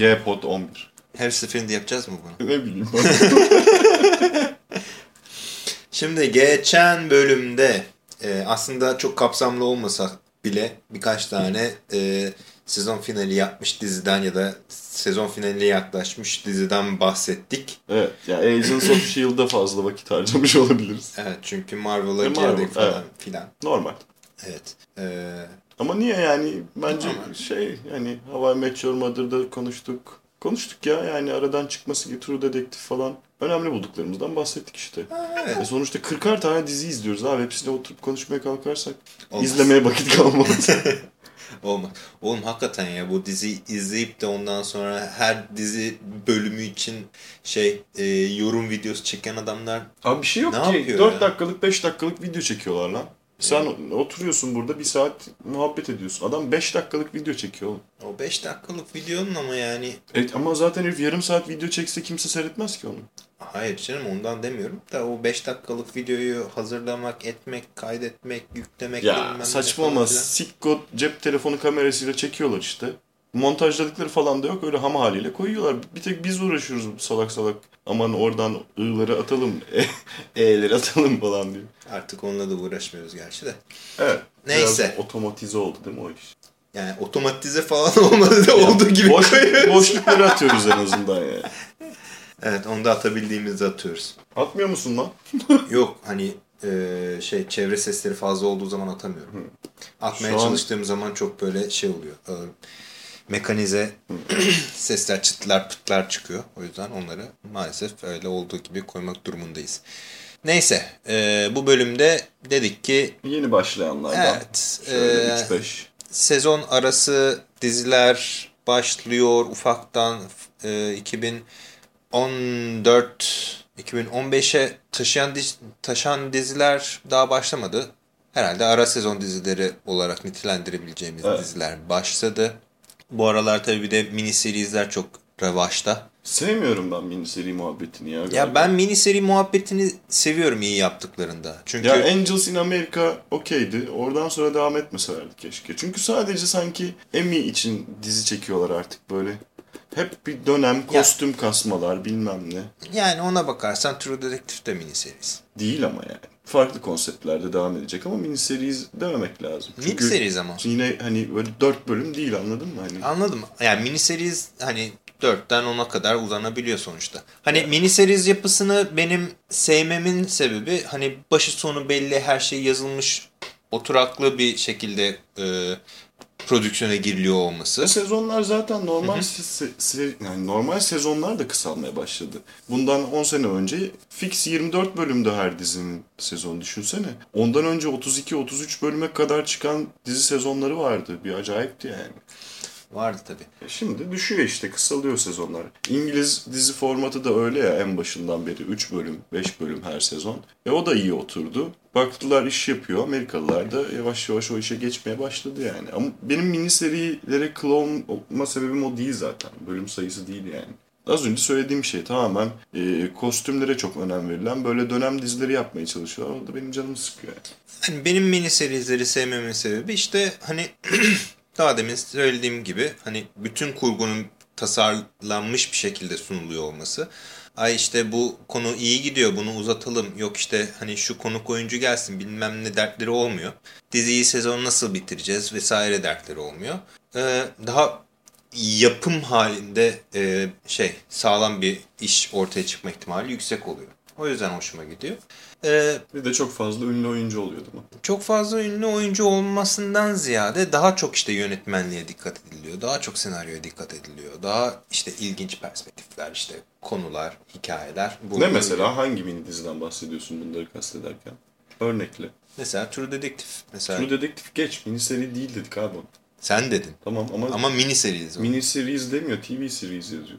G, G pod 11. Her seferinde yapacağız mı bunu? Ne bileyim. Şimdi geçen bölümde e, aslında çok kapsamlı olmasa bile birkaç tane e, sezon finali yapmış diziden ya da sezon finaline yaklaşmış diziden bahsettik. evet. Ya Agents of S.H.I.E.L.'da fazla vakit harcamış olabiliriz. Evet çünkü Marvel'a E, Marvel, girdik falan evet. filan. Normal. Evet. E, Ama niye yani? Bence Normal. şey yani Hawaii Meteor Mother'da konuştuk. Konuştuk ya yani aradan çıkması gibi True Detective falan. Önemli bulduklarımızdan bahsettik işte. evet. E sonuçta 40'ar tane dizi izliyoruz abi. Hepsine oturup konuşmaya kalkarsak Olmaz. izlemeye vakit kalmaz. Olmaz. Oğlum hakikaten ya bu diziyi izleyip de ondan sonra her dizi bölümü için şey e, yorum videosu çeken adamlar Abi bir şey yok Ne ki. yapıyor 4 ya? dakikalık 5 dakikalık video çekiyorlar lan. Sen oturuyorsun burada bir saat muhabbet ediyorsun. Adam 5 dakikalık video çekiyor oğlum. o 5 dakikalık videonun ama yani Evet ama zaten herif yarım saat video çekse kimse seyretmez ki onu. hayır canım ondan demiyorum da o 5 dakikalık videoyu hazırlamak, etmek, kaydetmek, yüklemek Ya saçma ama sikko cep telefonu kamerasıyla çekiyorlar işte. Montajladıkları falan da yok öyle ham haliyle koyuyorlar. Bir tek biz uğraşıyoruz salak salak. Aman oradan ı'ları atalım, e'leri atalım falan diye. Artık onunla da uğraşmıyoruz gerçi de. Evet. Neyse. Otomatize oldu değil mi o iş? Yani otomatize falan olmadı da olduğu gibi Boş, koyuyoruz. boşlukları atıyoruz en azından yani. Evet onu da atabildiğimizde atıyoruz. Atmıyor musun lan? Yok hani e, şey çevre sesleri fazla olduğu zaman atamıyorum. Atmaya Şu an- çalıştığım zaman çok böyle şey oluyor. e, mekanize sesler çıtlar pıtlar çıkıyor. O yüzden onları maalesef öyle olduğu gibi koymak durumundayız. Neyse e, bu bölümde dedik ki Yeni başlayanlardan. evet Şöyle e, 3-5. sezon arası diziler başlıyor ufaktan e, 2014 2015'e taşıyan diz- taşan diziler daha başlamadı. Herhalde ara sezon dizileri olarak nitelendirebileceğimiz Evet. diziler başladı. Bu aralar tabii bir de mini serizler çok revaçta. Sevmiyorum ben mini seri muhabbetini ya. Ya ben mini seri muhabbetini seviyorum iyi yaptıklarında. Çünkü Ya Angels in America okeydi. Oradan sonra devam etmeselerdi keşke. Çünkü sadece sanki Emmy için dizi çekiyorlar artık böyle. Hep bir dönem kostüm kasmalar bilmem ne. yani ona bakarsan True Detective de mini serisi. Değil ama yani. Farklı konseptlerde devam edecek ama mini series dememek lazım. Mini series ama. Yine hani böyle dört bölüm değil anladın mı? Hani Anladım. Yani mini series hani 4'ten 10'a kadar uzanabiliyor sonuçta. Hani mini series yapısını benim sevmemin sebebi hani başı sonu belli her şey yazılmış oturaklı bir şekilde e, prodüksiyona giriliyor olması. Sezonlar zaten normal se- se- yani normal sezonlar da kısalmaya başladı. Bundan 10 sene önce fix 24 bölümde her dizinin sezonu düşünsene. Ondan önce 32-33 bölüme kadar çıkan dizi sezonları vardı. Bir acayipti yani. Vardı tabii. E Şimdi düşüyor işte kısalıyor sezonlar. İngiliz dizi formatı da öyle ya en başından beri 3 bölüm 5 bölüm her sezon. E o da iyi oturdu. Baktılar iş yapıyor. Amerikalılar da yavaş yavaş o işe geçmeye başladı yani. Ama benim mini serilere klon olma sebebim o değil zaten. Bölüm sayısı değil yani. Az önce söylediğim şey tamamen e, kostümlere çok önem verilen böyle dönem dizileri yapmaya çalışıyorlar. O da benim canımı sıkıyor yani. Hani benim mini seriesleri sevmemin sebebi işte hani daha demin söylediğim gibi hani bütün kurgunun tasarlanmış bir şekilde sunuluyor olması. Ay işte bu konu iyi gidiyor bunu uzatalım. Yok işte hani şu konuk oyuncu gelsin bilmem ne dertleri olmuyor. Diziyi sezonu nasıl bitireceğiz vesaire dertleri olmuyor. Ee, daha yapım halinde e, şey sağlam bir iş ortaya çıkma ihtimali yüksek oluyor. O yüzden hoşuma gidiyor. Ee, Bir de çok fazla ünlü oyuncu oluyor değil mi? çok fazla ünlü oyuncu olmasından ziyade daha çok işte yönetmenliğe dikkat ediliyor. Daha çok senaryoya dikkat ediliyor. Daha işte ilginç perspektifler, işte konular, hikayeler. Ne mesela? Hangi mini diziden bahsediyorsun bunları kastederken? Örnekle. Mesela True Detective. Mesela True Detective geç. Mini seri değil dedik abi. sen dedin. Tamam ama, Ama mini series. Mini, mini series demiyor. TV series yazıyor.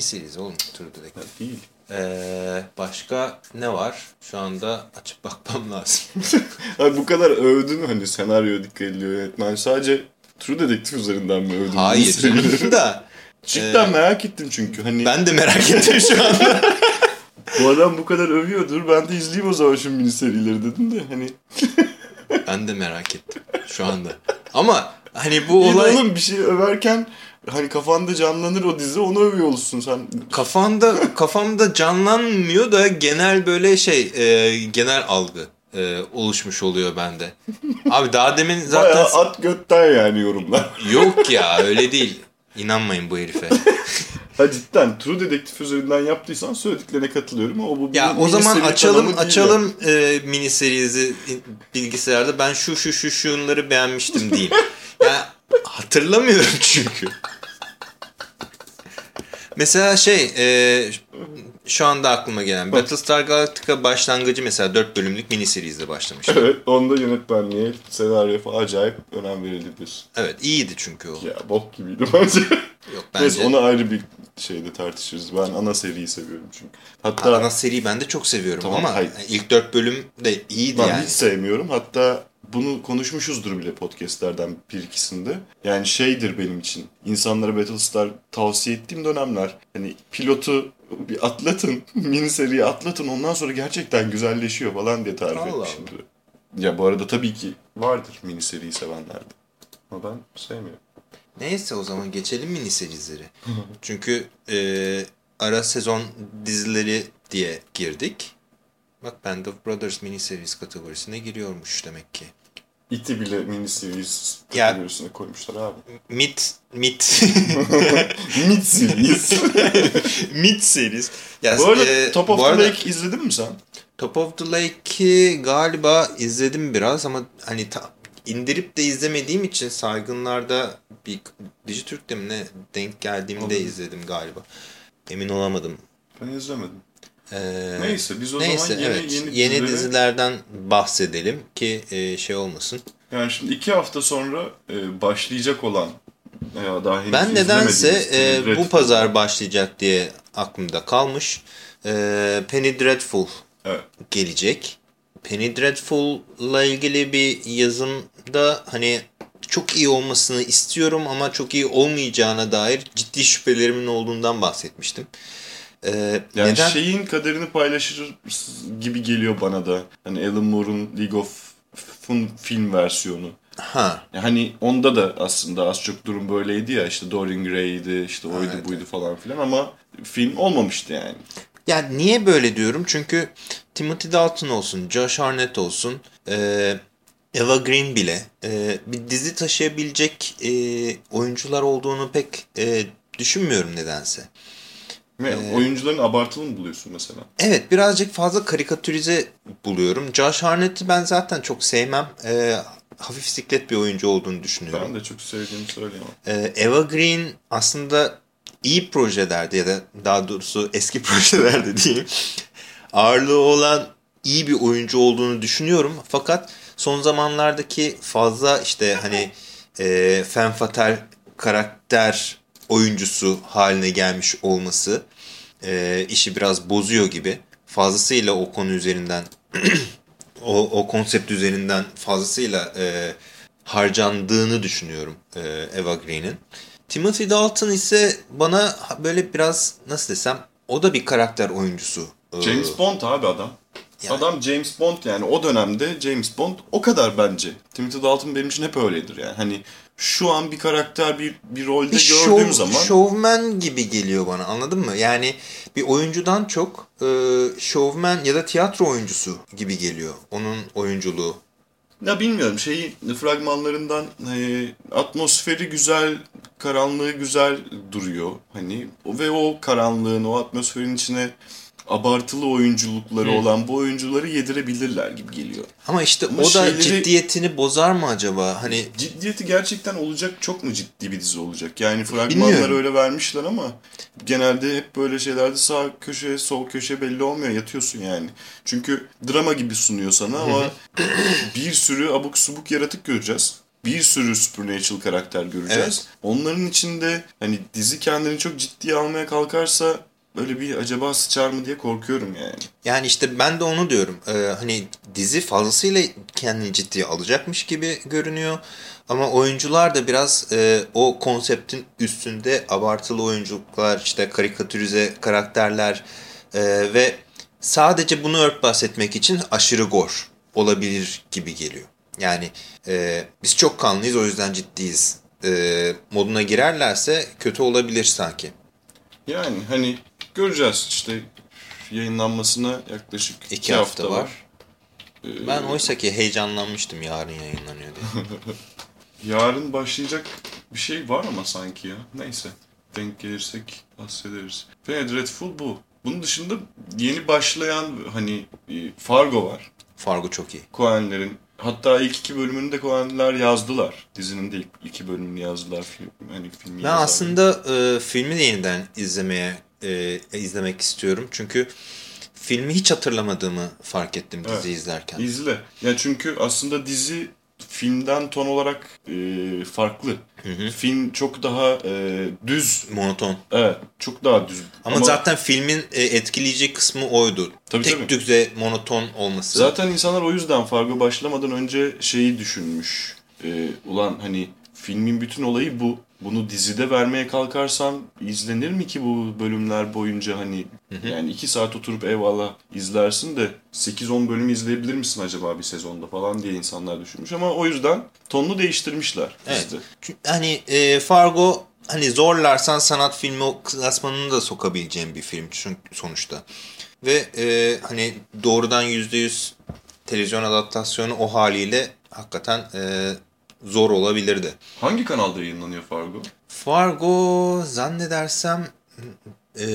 series oğlum True Detective. Ha, değil. Ee, başka ne var? Şu anda açıp bakmam lazım. Abi bu kadar övdün hani senaryo dikkat ediliyor yönetmen. Sadece True Detective üzerinden mi övdün? Hayır da. Cidden Ee, merak ettim çünkü. Hani Ben de merak ettim şu anda. bu adam bu kadar övüyordur. Ben de izleyeyim o zaman şu mini serileri dedim de hani. ben de merak ettim şu anda. Ama hani bu İyi olay... oğlum bir şey överken hani kafanda canlanır o dizi onu övüyor olursun sen. Kafamda kafamda canlanmıyor da genel böyle şey e, genel algı e, oluşmuş oluyor bende. Abi daha demin zaten Bayağı at götten yani yorumlar. yok ya öyle değil. İnanmayın bu herife. Ha cidden True Detective üzerinden yaptıysan söylediklerine katılıyorum ama bu Ya o zaman açalım açalım e, mini serisi bilgisayarda ben şu şu şu şunları beğenmiştim diyeyim. ya hatırlamıyorum çünkü. Mesela şey e, şu anda aklıma gelen Battlestar Galactica başlangıcı mesela 4 bölümlük mini serizde başlamış. Evet onda yönetmenliğe, senaryoya falan acayip önem verildi diyorsun. Evet iyiydi çünkü o. Ya bok gibiydi bence. Yok Neyse bence. onu ayrı bir şeyde tartışırız. Ben ana seriyi seviyorum çünkü. Hatta Ana seriyi ben de çok seviyorum Tamam, ama hayır. ilk 4 bölüm de iyiydi ben yani. hiç sevmiyorum. Hatta bunu konuşmuşuzdur bile podcastlerden bir ikisinde. Yani şeydir benim için. İnsanlara Battlestar tavsiye ettiğim dönemler. Hani pilotu bir atlatın, mini seriyi atlatın ondan sonra gerçekten güzelleşiyor falan diye tarif Allah etmişimdir. Ya bu arada tabii ki vardır mini seriyi sevenlerde. Ama ben sevmiyorum. Neyse o zaman geçelim mini serizleri. Çünkü e, ara sezon dizileri diye girdik. Bak Band of Brothers mini series kategorisine giriyormuş demek ki. İti bile mini series Ya- kategorisine koymuşlar abi. Mid mid Mid series. mid series. Ya, bu arada e, Top of the arada Lake izledin mi sen? Top of the Lake'i galiba izledim biraz ama hani ta- indirip de izlemediğim için saygınlarda bir Dijitürk'te mi ne denk geldiğimde Olabilir. izledim galiba. Emin olamadım. Ben izlemedim. Ee, Neyse biz o Neyse zaman yeni, evet yeni, yeni, dizilere- dizilerden bahsedelim ki e, şey olmasın. Yani şimdi iki hafta sonra e, başlayacak olan veya daha henüz Ben nedense e, bu pazar başlayacak diye aklımda kalmış. E, Penny Dreadful Evet. gelecek. Penny Dreadful'la ilgili bir yazımda hani çok iyi olmasını istiyorum ama çok iyi olmayacağına dair ciddi şüphelerimin olduğundan bahsetmiştim. E, Yani neden? şeyin kaderini paylaşır gibi geliyor bana da. Hani Alan Moore'un League of Fun film versiyonu. Ha. Hani onda da aslında az çok durum böyleydi ya işte Dorian Gray'di işte oydu Evet, buydu falan filan ama film olmamıştı yani. Yani niye böyle diyorum? Çünkü Timothy Dalton olsun, Josh Hartnett olsun, e, Eva Green bile e, bir dizi taşıyabilecek e, oyuncular olduğunu pek e, düşünmüyorum nedense. Ve Ee, oyuncuların abartılı mı buluyorsun mesela? Evet birazcık fazla karikatürize buluyorum. Josh Hartnett'i ben zaten çok sevmem. E, hafif siklet bir oyuncu olduğunu düşünüyorum. Ben de çok sevdiğimi söyleyemem. Ee, Eva Green aslında iyi projelerde ya da daha doğrusu eski projelerde diyeyim ağırlığı olan iyi bir oyuncu olduğunu düşünüyorum. Fakat son zamanlardaki fazla işte hani e, femme fatale karakter oyuncusu haline gelmiş olması e, işi biraz bozuyor gibi. Fazlasıyla o konu üzerinden o, o konsept üzerinden fazlasıyla e, harcandığını düşünüyorum e, Eva Green'in. Timothy Dalton ise bana böyle biraz nasıl desem o da bir karakter oyuncusu. E, James Bond abi adam. Yani- Adam James Bond yani o dönemde James Bond o kadar bence. Timothy Dalton benim için hep öyledir yani. Hani şu an bir karakter bir bir rolde bir gördüğüm şov, zaman şovmen gibi geliyor bana anladın mı? Yani bir oyuncudan çok e, şovmen ya da tiyatro oyuncusu gibi geliyor onun oyunculuğu. ya bilmiyorum şeyi fragmanlarından e, atmosferi güzel, karanlığı güzel duruyor. Hani ve o karanlığın, o atmosferin içine abartılı oyunculukları olan bu oyuncuları yedirebilirler gibi geliyor. Ama işte Ama o da şeyleri- ciddiyetini bozar mı acaba? Hani Ciddiyeti gerçekten olacak çok mu ciddi bir dizi olacak? Yani fragmanlar Bilmiyorum. öyle vermişler ama genelde hep böyle şeylerde sağ köşe sol köşe belli olmuyor yatıyorsun yani. Çünkü drama gibi sunuyor sana ama bir sürü abuk subuk yaratık göreceğiz. Bir sürü supernatural karakter göreceğiz. Evet. Onların içinde hani dizi kendini çok ciddiye almaya kalkarsa böyle bir acaba sıçar mı diye korkuyorum yani. Yani işte ben de onu diyorum. Ee, hani dizi fazlasıyla kendini ciddiye alacakmış gibi görünüyor. Ama oyuncular da biraz e, o konseptin üstünde abartılı oyunculuklar, işte karikatürize karakterler e, ve sadece bunu örtbas etmek için aşırı gor olabilir gibi geliyor. Yani e, biz çok kanlıyız o yüzden ciddiyiz e, moduna girerlerse kötü olabilir sanki. Yani hani göreceğiz işte yayınlanmasına yaklaşık iki, İki hafta, hafta var. var. Ee, Ben oysa ki heyecanlanmıştım yarın yayınlanıyor diye. Yarın başlayacak bir şey var ama sanki ya. Neyse. Denk gelirsek bahsederiz. Ve Dreadful bu. Bunun dışında yeni başlayan hani Fargo var. Fargo çok iyi. Coen'lerin hatta ilk iki bölümünü de Coen'ler yazdılar. Dizinin de ilk iki bölümünü yazdılar. Film, hani filmi Ben yazarlar. aslında e, filmi de yeniden izlemeye e, izlemek istiyorum. Çünkü filmi hiç hatırlamadığımı fark ettim dizi Evet. izlerken. İzle. Ya çünkü aslında dizi filmden ton olarak e, farklı. Film çok daha e, düz. Monoton. Evet, çok daha düz. Ama, zaten filmin e, etkileyici kısmı oydu. Tabii, Tek tabii. düze monoton olması. Zaten insanlar o yüzden Fargo başlamadan önce şeyi düşünmüş. E, ulan hani filmin bütün olayı bu. Bunu dizide vermeye kalkarsam izlenir mi ki bu bölümler boyunca hani yani iki saat oturup eyvallah izlersin de 8-10 bölüm izleyebilir misin acaba bir sezonda falan diye insanlar düşünmüş ama o yüzden tonunu değiştirmişler Evet. dizide. Hani e, Fargo hani zorlarsan sanat filmi klasmanını da sokabileceğin bir film çünkü sonuçta. Ve e, hani doğrudan %100 televizyon adaptasyonu o haliyle hakikaten e, zor olabilirdi. Hangi kanalda yayınlanıyor Fargo? Fargo zannedersem e,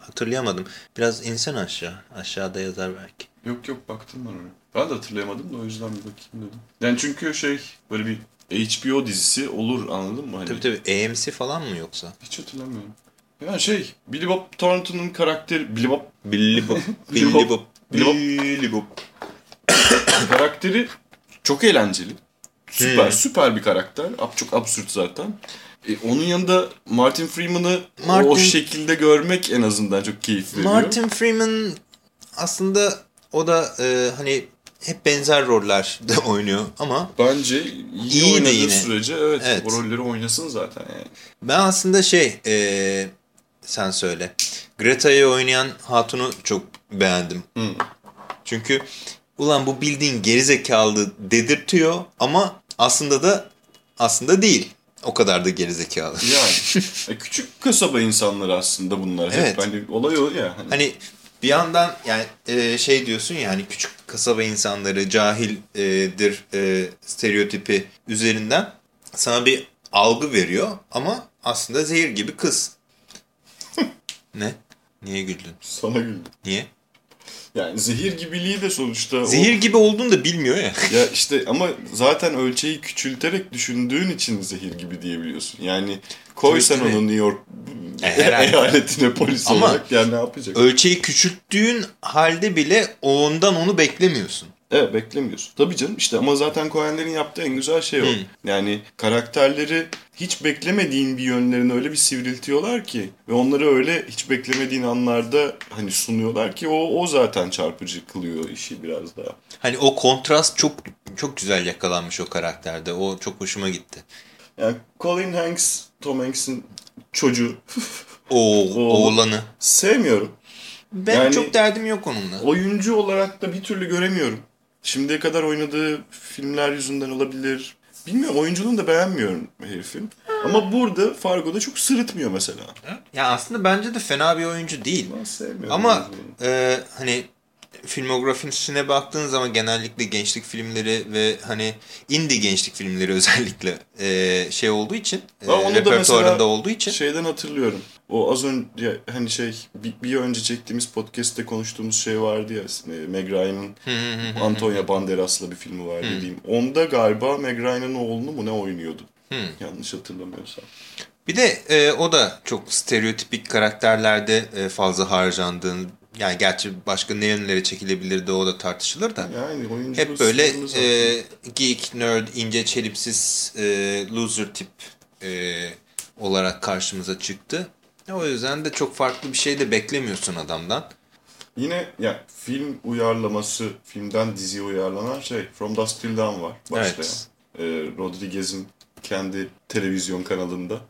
hatırlayamadım. Biraz insen aşağı. Aşağıda yazar belki. Yok yok baktım ben ona. Ben de hatırlayamadım da o yüzden bir bakayım dedim. Yani çünkü şey böyle bir HBO dizisi olur anladın mı? Hani Tabii tabii AMC falan mı yoksa? Hiç hatırlamıyorum. Ya şey Billy Bob Thornton'un karakteri Billy Bob Billy Bob. Billy. Bob. Billy Bob. Billy Bob. karakteri çok eğlenceli. Süper Hmm. süper bir karakter. Ab- Çok absürt zaten. E, onun yanında Martin Freeman'ı o Martin- şekilde görmek en azından çok keyif veriyor. Martin Freeman aslında o da e, hani hep benzer rollerde oynuyor ama Bence iyi, İyi de oynadığı yine. sürece evet, Evet. o rolleri oynasın zaten yani. ben aslında şey e, sen söyle Greta'yı oynayan Hatun'u çok beğendim. Hı. Çünkü ulan bu bildiğin gerizekalı dedirtiyor ama aslında da aslında değil. O kadar da gerizekalı. Yani e, küçük kasaba insanları aslında bunlar. Evet. Hep hani olay o ya. Hani, Hani bir yandan yani e, şey diyorsun ya hani küçük kasaba insanları cahildir e, stereotipi üzerinden sana bir algı veriyor ama aslında zehir gibi kız. ne? Niye güldün? sana güldüm. Niye? Yani zehir gibiliği de sonuçta o- Zehir gibi olduğunu da bilmiyor ya. Ya işte ama zaten ölçeği küçülterek düşündüğün için zehir gibi diyebiliyorsun. Yani koy Tabii, sen tabii. onu New York E, herhalde. eyaletine polis Ama- olarak yani ne yapacak? Ölçeği küçülttüğün halde bile ondan onu beklemiyorsun. Evet beklemiyorsun. Tabii canım işte ama zaten Coen'lerin yaptığı en güzel şey o. Hmm. Yani karakterleri hiç beklemediğin bir yönlerini öyle bir sivriltiyorlar ki ve onları öyle hiç beklemediğin anlarda hani sunuyorlar ki o o zaten çarpıcı kılıyor işi biraz daha. Hani o kontrast çok çok güzel yakalanmış o karakterde. O çok hoşuma gitti. Yani Colin Hanks, Tom Hanks'in çocuğu O Oğlu. oğlanı. sevmiyorum. Ben Yani- çok derdim yok onunla. Oyuncu olarak da bir türlü göremiyorum. Şimdiye kadar oynadığı filmler yüzünden olabilir. Bilmiyorum oyunculuğunu da beğenmiyorum herifin. Ama burada Fargo'da çok sırıtmıyor mesela. Ya aslında bence de fena bir oyuncu değil. Ben sevmiyorum. Ama e, hani filmografisine baktığın zaman genellikle gençlik filmleri ve hani indie gençlik filmleri özellikle e, şey olduğu için, e, onu da repertuarında mesela olduğu için. Şeyden hatırlıyorum. O az önce hani şey bir, bir önce çektiğimiz podcast'te konuştuğumuz şey vardı ya. e, Meg Ryan'ın Antonia Banderas'la bir filmi var dediğim. Onda galiba Meg Ryan'ın oğlunu mu ne oynuyordu? Yanlış hatırlamıyorsam. Bir de e, o da çok stereotipik karakterlerde e, fazla harcandığını yani gerçi başka ne yönlere çekilebilirdi o da tartışılır da. Yani Hep böyle e, geek, nerd, ince, çelipsiz, e, loser tip e, olarak karşımıza çıktı. O yüzden de çok farklı bir şey de beklemiyorsun adamdan. Yine ya film uyarlaması, filmden diziye uyarlanan şey From Dusk Till Dawn var başlayan. Evet. Ee, Rodriguez'in kendi televizyon kanalında.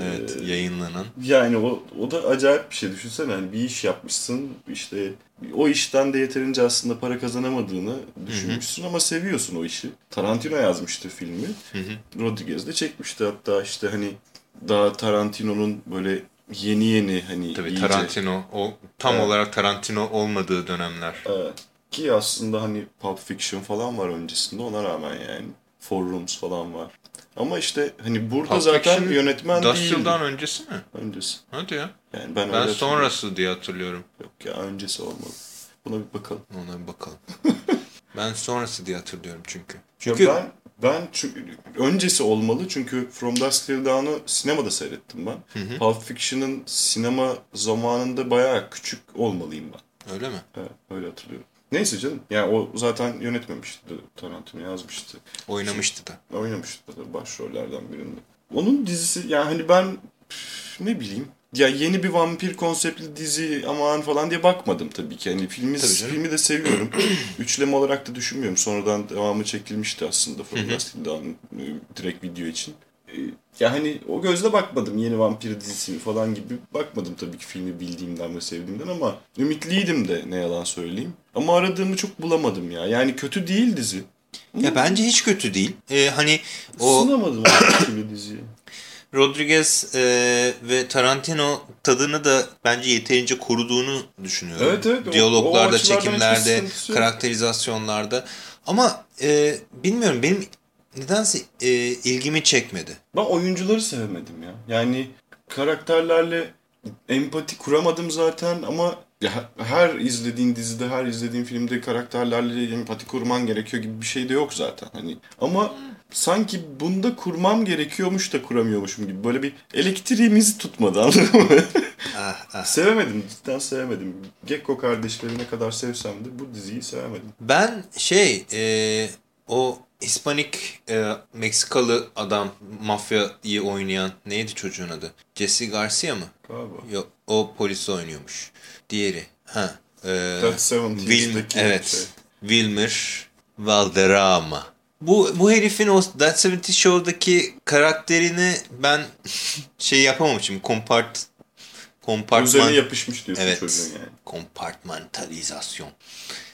Evet yayınlanan. Yani o, o da acayip bir şey. Düşünsene hani bir iş yapmışsın işte o işten de yeterince aslında para kazanamadığını düşünmüşsün ama seviyorsun o işi. Tarantino yazmıştı filmi. Rodriguez de çekmişti hatta işte hani daha Tarantino'nun böyle yeni yeni hani Tabii iyice- Tarantino o tam Evet. olarak Tarantino olmadığı dönemler. Evet. Ki aslında hani Pulp Fiction falan var öncesinde ona rağmen yani. Four Rooms falan var. Ama işte hani burada Pulp zaten Fiction, yönetmen Dust değildi. Till'dan öncesi mi? Öncesi. Hadi ya. Yani ben, Ben sonrası diye hatırlıyorum. Yok ya öncesi olmalı. Buna bir bakalım. Ona bir bakalım. ben sonrası diye hatırlıyorum çünkü. Çünkü Çünkü ben ben öncesi olmalı çünkü From Dusk Till Dawn'ı sinemada seyrettim ben. Pulp Fiction'ın sinema zamanında bayağı küçük olmalıyım ben. öyle mi? Evet, öyle hatırlıyorum. Neyse canım. Yani o zaten yönetmemişti. Tarantino yazmıştı. Oynamıştı da. Oynamıştı da başrollerden birinde. Onun dizisi yani hani ben ne bileyim ya yeni bir vampir konseptli dizi aman falan diye bakmadım tabii ki. Yani filmi, filmi de seviyorum. Üçleme olarak da düşünmüyorum. Sonradan devamı çekilmişti aslında Till Dawn, e, direkt video için. E, Ya hani o gözle bakmadım yeni vampir dizisini falan gibi bakmadım tabii ki filmi bildiğimden ve sevdiğimden ama ümitliydim de ne yalan söyleyeyim. Ama aradığımı çok bulamadım ya. Yani kötü değil dizi. Ya bence hiç kötü değil. Ee, hani o Sınamadım diziyi. Rodriguez e, ve Tarantino tadını da bence yeterince koruduğunu düşünüyorum. Evet, evet. O- o Diyaloglarda, açılardan hiçbir çekimlerde, karakterizasyonlarda. Ama e, bilmiyorum benim nedense e, ilgimi çekmedi. Ben oyuncuları sevemedim ya. Yani karakterlerle empati kuramadım zaten ama her izlediğin dizide, her izlediğin filmde karakterlerle empati kurman gerekiyor gibi bir şey de yok zaten. Hani ama sanki bunda kurmam gerekiyormuş da kuramıyormuşum gibi. Böyle bir elektriğimizi tutmadı anladın mı? Ah, ah. sevemedim, cidden sevemedim. Gekko kardeşleri ne kadar sevsem de bu diziyi sevemedim. Ben şey e, o Hispanik e, Meksikalı adam mafyayı oynayan neydi çocuğun adı? Jesse Garcia mı? Galiba. Yok o polis oynuyormuş. Diğeri. Ha. E, That 70'deki Wilmer, evet. şey. Wilmer Valderrama. Bu, bu herifin o That 70 Show'daki karakterini ben şey yapamamışım. Kompart, kompartman, Üzerine yapışmış diyorsun Evet. çocuğun yani. kompartmantalizasyon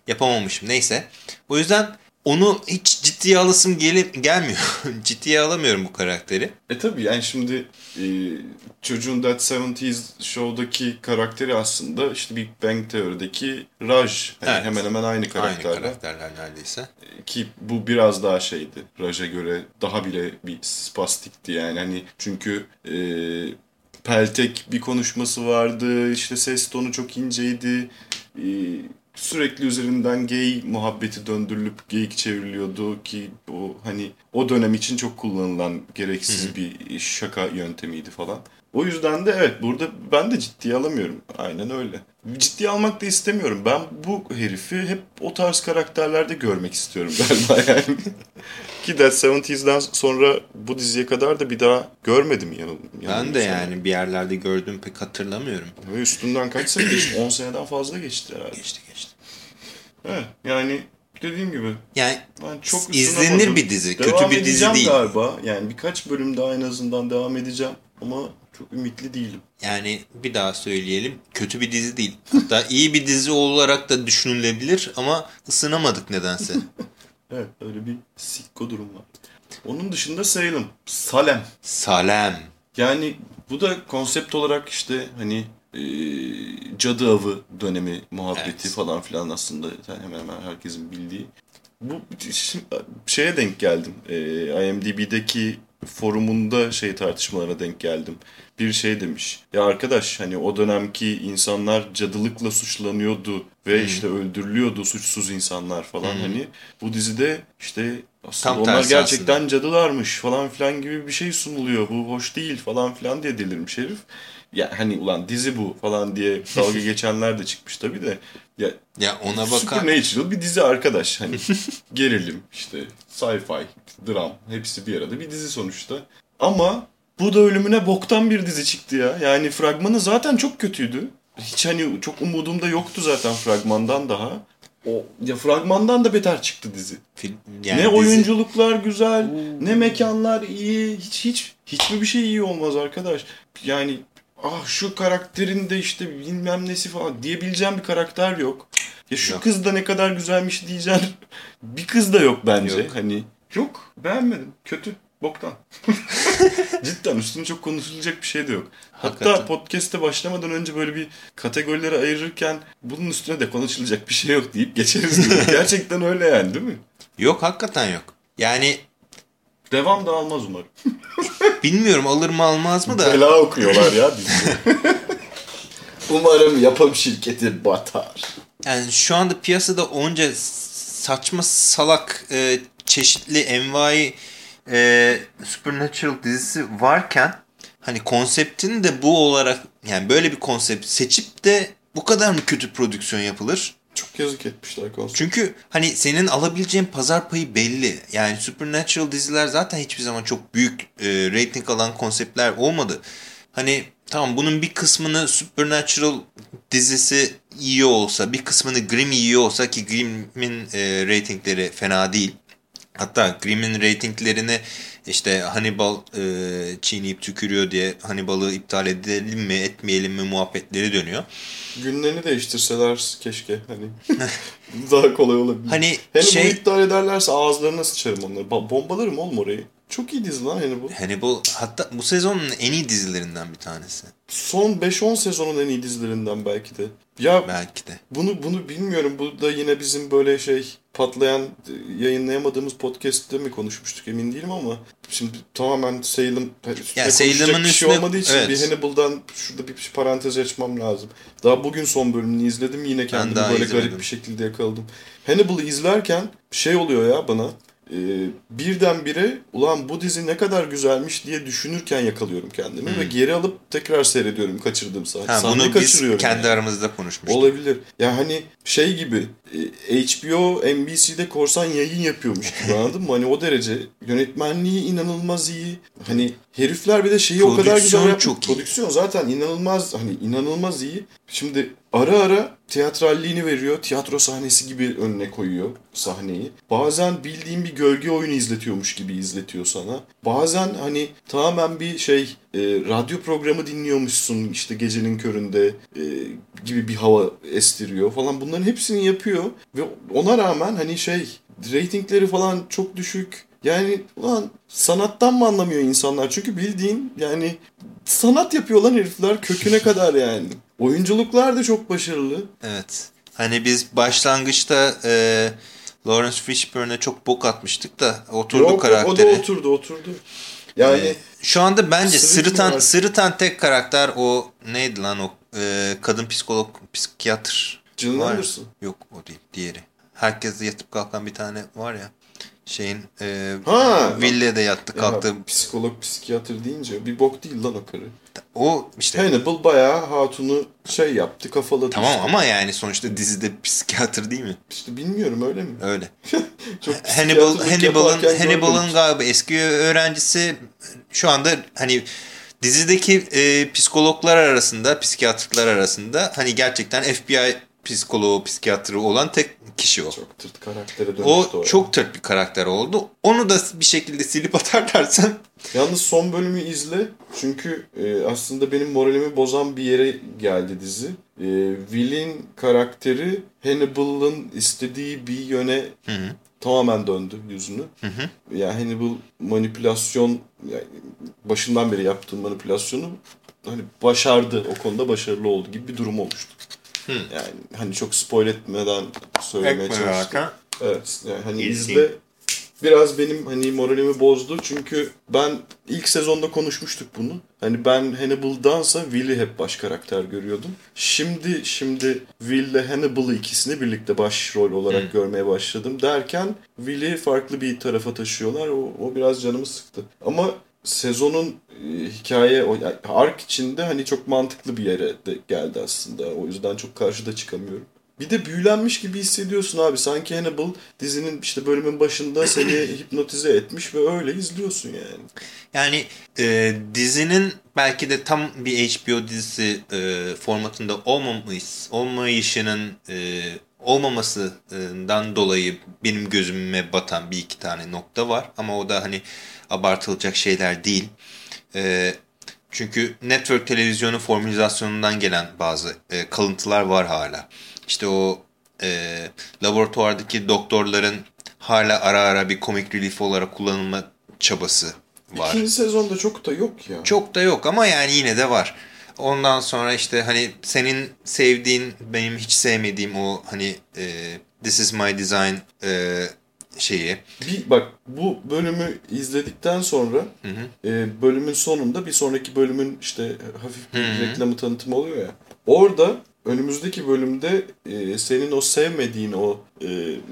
yapamamışım. Neyse. O yüzden onu hiç ciddiye alasım gelip gelmiyor. ciddiye alamıyorum bu karakteri. E tabii yani şimdi e, çocuğun That 70's Show'daki karakteri aslında işte Big Bang Teori'deki Raj. Yani Evet. hemen hemen aynı karakterler. Aynı karakterler neredeyse. Ki bu biraz daha şeydi. Raj'a göre daha bile bir spastikti yani. Hani çünkü e, peltek bir konuşması vardı. işte ses tonu çok inceydi. E, sürekli üzerinden gay muhabbeti döndürülüp geyik çevriliyordu ki o hani o dönem için çok kullanılan gereksiz bir şaka yöntemiydi falan. O yüzden de evet burada ben de ciddiye alamıyorum. Aynen öyle. Ciddiye almak da istemiyorum. Ben bu herifi hep o tarz karakterlerde görmek istiyorum galiba yani. Ki Dead 70'den sonra bu diziye kadar da bir daha görmedim yanıl. Ben de yani bir yerlerde gördüğüm pek hatırlamıyorum. Ve üstünden kaç sene geçti? 10 seneden fazla geçti herhalde. Geçti geçti. Evet yani dediğim gibi Yani ben çok izlenir bir dizi. Devam Kötü bir dizi değil. galiba. Yani birkaç bölüm daha en azından devam edeceğim. Ama çok ümitli değilim. Yani bir daha söyleyelim. Kötü bir dizi değil. Hatta iyi bir dizi olarak da düşünülebilir ama ısınamadık nedense. Evet öyle bir sikko durum var. Onun dışında Salem. Salem. Salem. Yani bu da konsept olarak işte hani e, cadı avı dönemi muhabbeti Evet. falan filan aslında hemen hemen herkesin bildiği. Bu şeye denk geldim. E, IMDb'deki forumunda şey tartışmalara denk geldim. Bir şey demiş. Ya arkadaş hani o dönemki insanlar cadılıkla suçlanıyordu ve işte öldürülüyordu suçsuz insanlar falan hani bu dizide işte aslında Tam onlar gerçekten cadılarmış falan filan gibi bir şey sunuluyor. Bu hoş değil falan filan diye delirmiş herif. Ya hani ulan dizi bu falan diye dalga geçenler de çıkmış tabii de. Ya Ya ona bakar. Supernatural bir dizi arkadaş. Hani gerilim işte sci-fi, dram hepsi bir arada bir dizi sonuçta. Ama bu da ölümüne boktan bir dizi çıktı ya. Yani fragmanı zaten çok kötüydü. Hiç hani çok umudum da yoktu zaten fragmandan daha. o ya fragmandan da beter çıktı dizi. Film, ne dizi- oyunculuklar güzel, ne mekanlar iyi, hiç hiç hiçbir bir şey iyi olmaz arkadaş. Yani ah şu karakterin de işte bilmem nesi falan diyebileceğim bir karakter yok. Ya şu Yok. kız da ne kadar güzelmiş diyeceğim bir kız da yok bence. Yok. Hani yok beğenmedim. Kötü. Boktan. Cidden üstüne çok konuşulacak bir şey de yok. Hatta Hakikaten. podcast'e başlamadan önce böyle bir kategorileri ayırırken bunun üstüne de konuşulacak bir şey yok deyip geçeriz. Gerçekten öyle yani değil mi? Yok hakikaten yok. Yani Devam da almaz umarım. bilmiyorum alır mı almaz mı da. Bela okuyorlar ya bizi. umarım yapım şirketi batar. Yani şu anda piyasada onca saçma salak e, çeşitli envai e, Supernatural dizisi varken hani konseptini de bu olarak yani böyle bir konsept seçip de bu kadar mı kötü prodüksiyon yapılır? Çok yazık etmişler konsept. Çünkü hani senin alabileceğin pazar payı belli. Yani Supernatural diziler zaten hiçbir zaman çok büyük e, rating alan konseptler olmadı. Hani tamam bunun bir kısmını Supernatural dizisi iyi olsa, bir kısmını Grimm iyi olsa ki Grimm'in e, ratingleri fena değil. Hatta Grimm'in ratinglerini işte Hannibal e, çiğneyip tükürüyor diye Hannibal'ı iptal edelim mi etmeyelim mi muhabbetleri dönüyor. Günlerini değiştirseler keşke hani. Daha kolay olabilir. Hani Hani şey- iptal ederlerse ağızlarına sıçarım onları. Ba- bombalarım oğlum orayı. Çok iyi dizi lan hani bu. Hannibal hatta bu sezonun en iyi dizilerinden bir tanesi. Son 5-10 sezonun en iyi dizilerinden belki de. Ya Belki de. bunu bunu bilmiyorum. Bu da yine bizim böyle şey patlayan yayınlayamadığımız podcast'te mi konuşmuştuk emin değilim ama şimdi tamamen Salem Ya Salem'in bir şey olmadığı için evet. bir Hannibal'dan şurada bir parantez açmam lazım. Daha bugün son bölümünü izledim yine kendimi böyle izlemedim. garip bir şekilde yakaladım. Hannibal'ı izlerken şey oluyor ya bana e, birdenbire ulan bu dizi ne kadar güzelmiş diye düşünürken yakalıyorum kendimi ve geri alıp tekrar seyrediyorum kaçırdığım sahne. Hmm. Ha, bunu biz kendi yani. aramızda konuşmuştuk. Olabilir. Ya hani şey gibi HBO NBC'de korsan yayın yapıyormuş gibi anladın mı? Hani o derece yönetmenliği inanılmaz iyi. Hani herifler bir de şeyi o kadar güzel Prodüksiyon yapmış. çok iyi. Prodüksiyon zaten inanılmaz hani inanılmaz iyi. Şimdi ara ara teatralliğini veriyor. Tiyatro sahnesi gibi önüne koyuyor sahneyi. Bazen bildiğin bir gölge oyunu izletiyormuş gibi izletiyor sana. Bazen hani tamamen bir şey e, radyo programı dinliyormuşsun işte gecenin köründe e, gibi bir hava estiriyor falan. Bunların hepsini yapıyor ve ona rağmen hani şey reytingleri falan çok düşük. Yani ulan sanattan mı anlamıyor insanlar? Çünkü bildiğin yani sanat yapıyor lan herifler köküne kadar yani. Oyunculuklar da çok başarılı. Evet. Hani biz başlangıçta e, Lawrence Fishburne'e çok bok atmıştık da oturdu Yok, yok, karakteri. O da oturdu oturdu. Yani E, şu anda bence sırıtan var. sırıtan tek karakter o neydi lan o e, kadın psikolog psikiyatr. Ya. Anderson. Yok o değil diğeri. Herkes yatıp kalkan bir tane var ya. Şeyin e, Ha. villede yattı ya, kalktı. psikolog psikiyatr deyince bir bok değil lan o karı. O işte Hannibal bayağı hatunu şey yaptı kafaladı. tamam işte. ama yani sonuçta dizide psikiyatr değil mi? İşte bilmiyorum öyle mi? Öyle. Çok Hannibal Hannibal'ın Hannibal'ın galiba eski öğrencisi şu anda hani dizideki e, psikologlar arasında, psikiyatrlar arasında hani gerçekten FBI psikoloğu, psikiyatrı olan tek kişi o. Çok tırt karaktere dönüştü O o. çok tırt bir karakter oldu. Onu da bir şekilde silip atarlarsa Yalnız son bölümü izle. Çünkü e, aslında benim moralimi bozan bir yere geldi dizi. E, Will'in karakteri Hannibal'ın istediği bir yöne Hı hı. Tamamen döndü yüzünü. Hı hı. Yani Hannibal manipülasyon yani başından beri yaptığı manipülasyonu hani başardı. O konuda başarılı oldu gibi bir durum oluştu. Hı. Yani hani çok spoil etmeden söylemeye çalıştım. Evet yani hani izle biraz benim hani moralimi bozdu çünkü ben ilk sezonda konuşmuştuk bunu. Hani ben Hannibal'dansa Will'i hep baş karakter görüyordum. Şimdi şimdi Will ile Hannibal'ı ikisini birlikte başrol olarak görmeye başladım derken Will'i farklı bir tarafa taşıyorlar. O, o biraz canımı sıktı. Ama sezonun e, hikaye o yani ark içinde hani çok mantıklı bir yere de geldi aslında. O yüzden çok karşıda çıkamıyorum. Bir de büyülenmiş gibi hissediyorsun abi. Sanki Hannibal dizinin işte bölümün başında seni hipnotize etmiş ve öyle izliyorsun yani. Yani e, dizinin belki de tam bir HBO dizisi e, formatında olmamış, olmayışının e, olmamasından dolayı benim gözüme batan bir iki tane nokta var. Ama o da hani abartılacak şeyler değil. E, çünkü network televizyonu formülizasyonundan gelen bazı e, kalıntılar var hala. İşte o e, laboratuvardaki doktorların hala ara ara bir komik relief olarak kullanılma çabası var. İkinci sezonda çok da yok ya. Çok da yok ama yani yine de var. Ondan sonra işte hani senin sevdiğin, benim hiç sevmediğim o hani e, This is my design e, şeyi. Bir bak bu bölümü izledikten sonra Hı hı. e, bölümün sonunda bir sonraki bölümün işte hafif bir reklamı tanıtımı oluyor ya. Orada önümüzdeki bölümde e, senin o sevmediğin o e,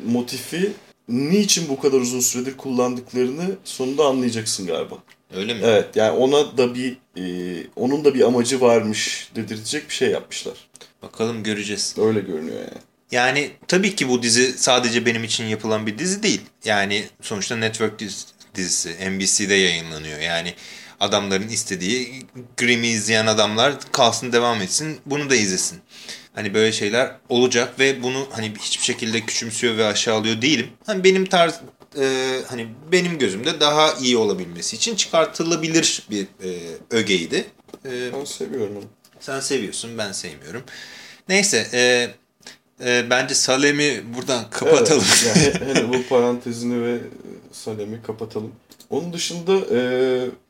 motifi niçin bu kadar uzun süredir kullandıklarını sonunda anlayacaksın galiba. Öyle mi? Evet yani ona da bir e, onun da bir amacı varmış dedirtecek bir şey yapmışlar. Bakalım göreceğiz. Öyle görünüyor yani. Yani tabii ki bu dizi sadece benim için yapılan bir dizi değil. Yani sonuçta network diz- dizisi NBC'de yayınlanıyor. Yani adamların istediği Grimm'i izleyen adamlar kalsın devam etsin bunu da izlesin. Hani böyle şeyler olacak ve bunu hani hiçbir şekilde küçümsüyor ve aşağılıyor değilim. Hani benim tarz e, hani benim gözümde daha iyi olabilmesi için çıkartılabilir bir e, ögeydi. E, Ben seviyorum onu. sen seviyorsun, ben sevmiyorum. Neyse, e, e, bence Salem'i buradan kapatalım. Evet, yani hani bu parantezini ve Salem'i kapatalım. Onun dışında e,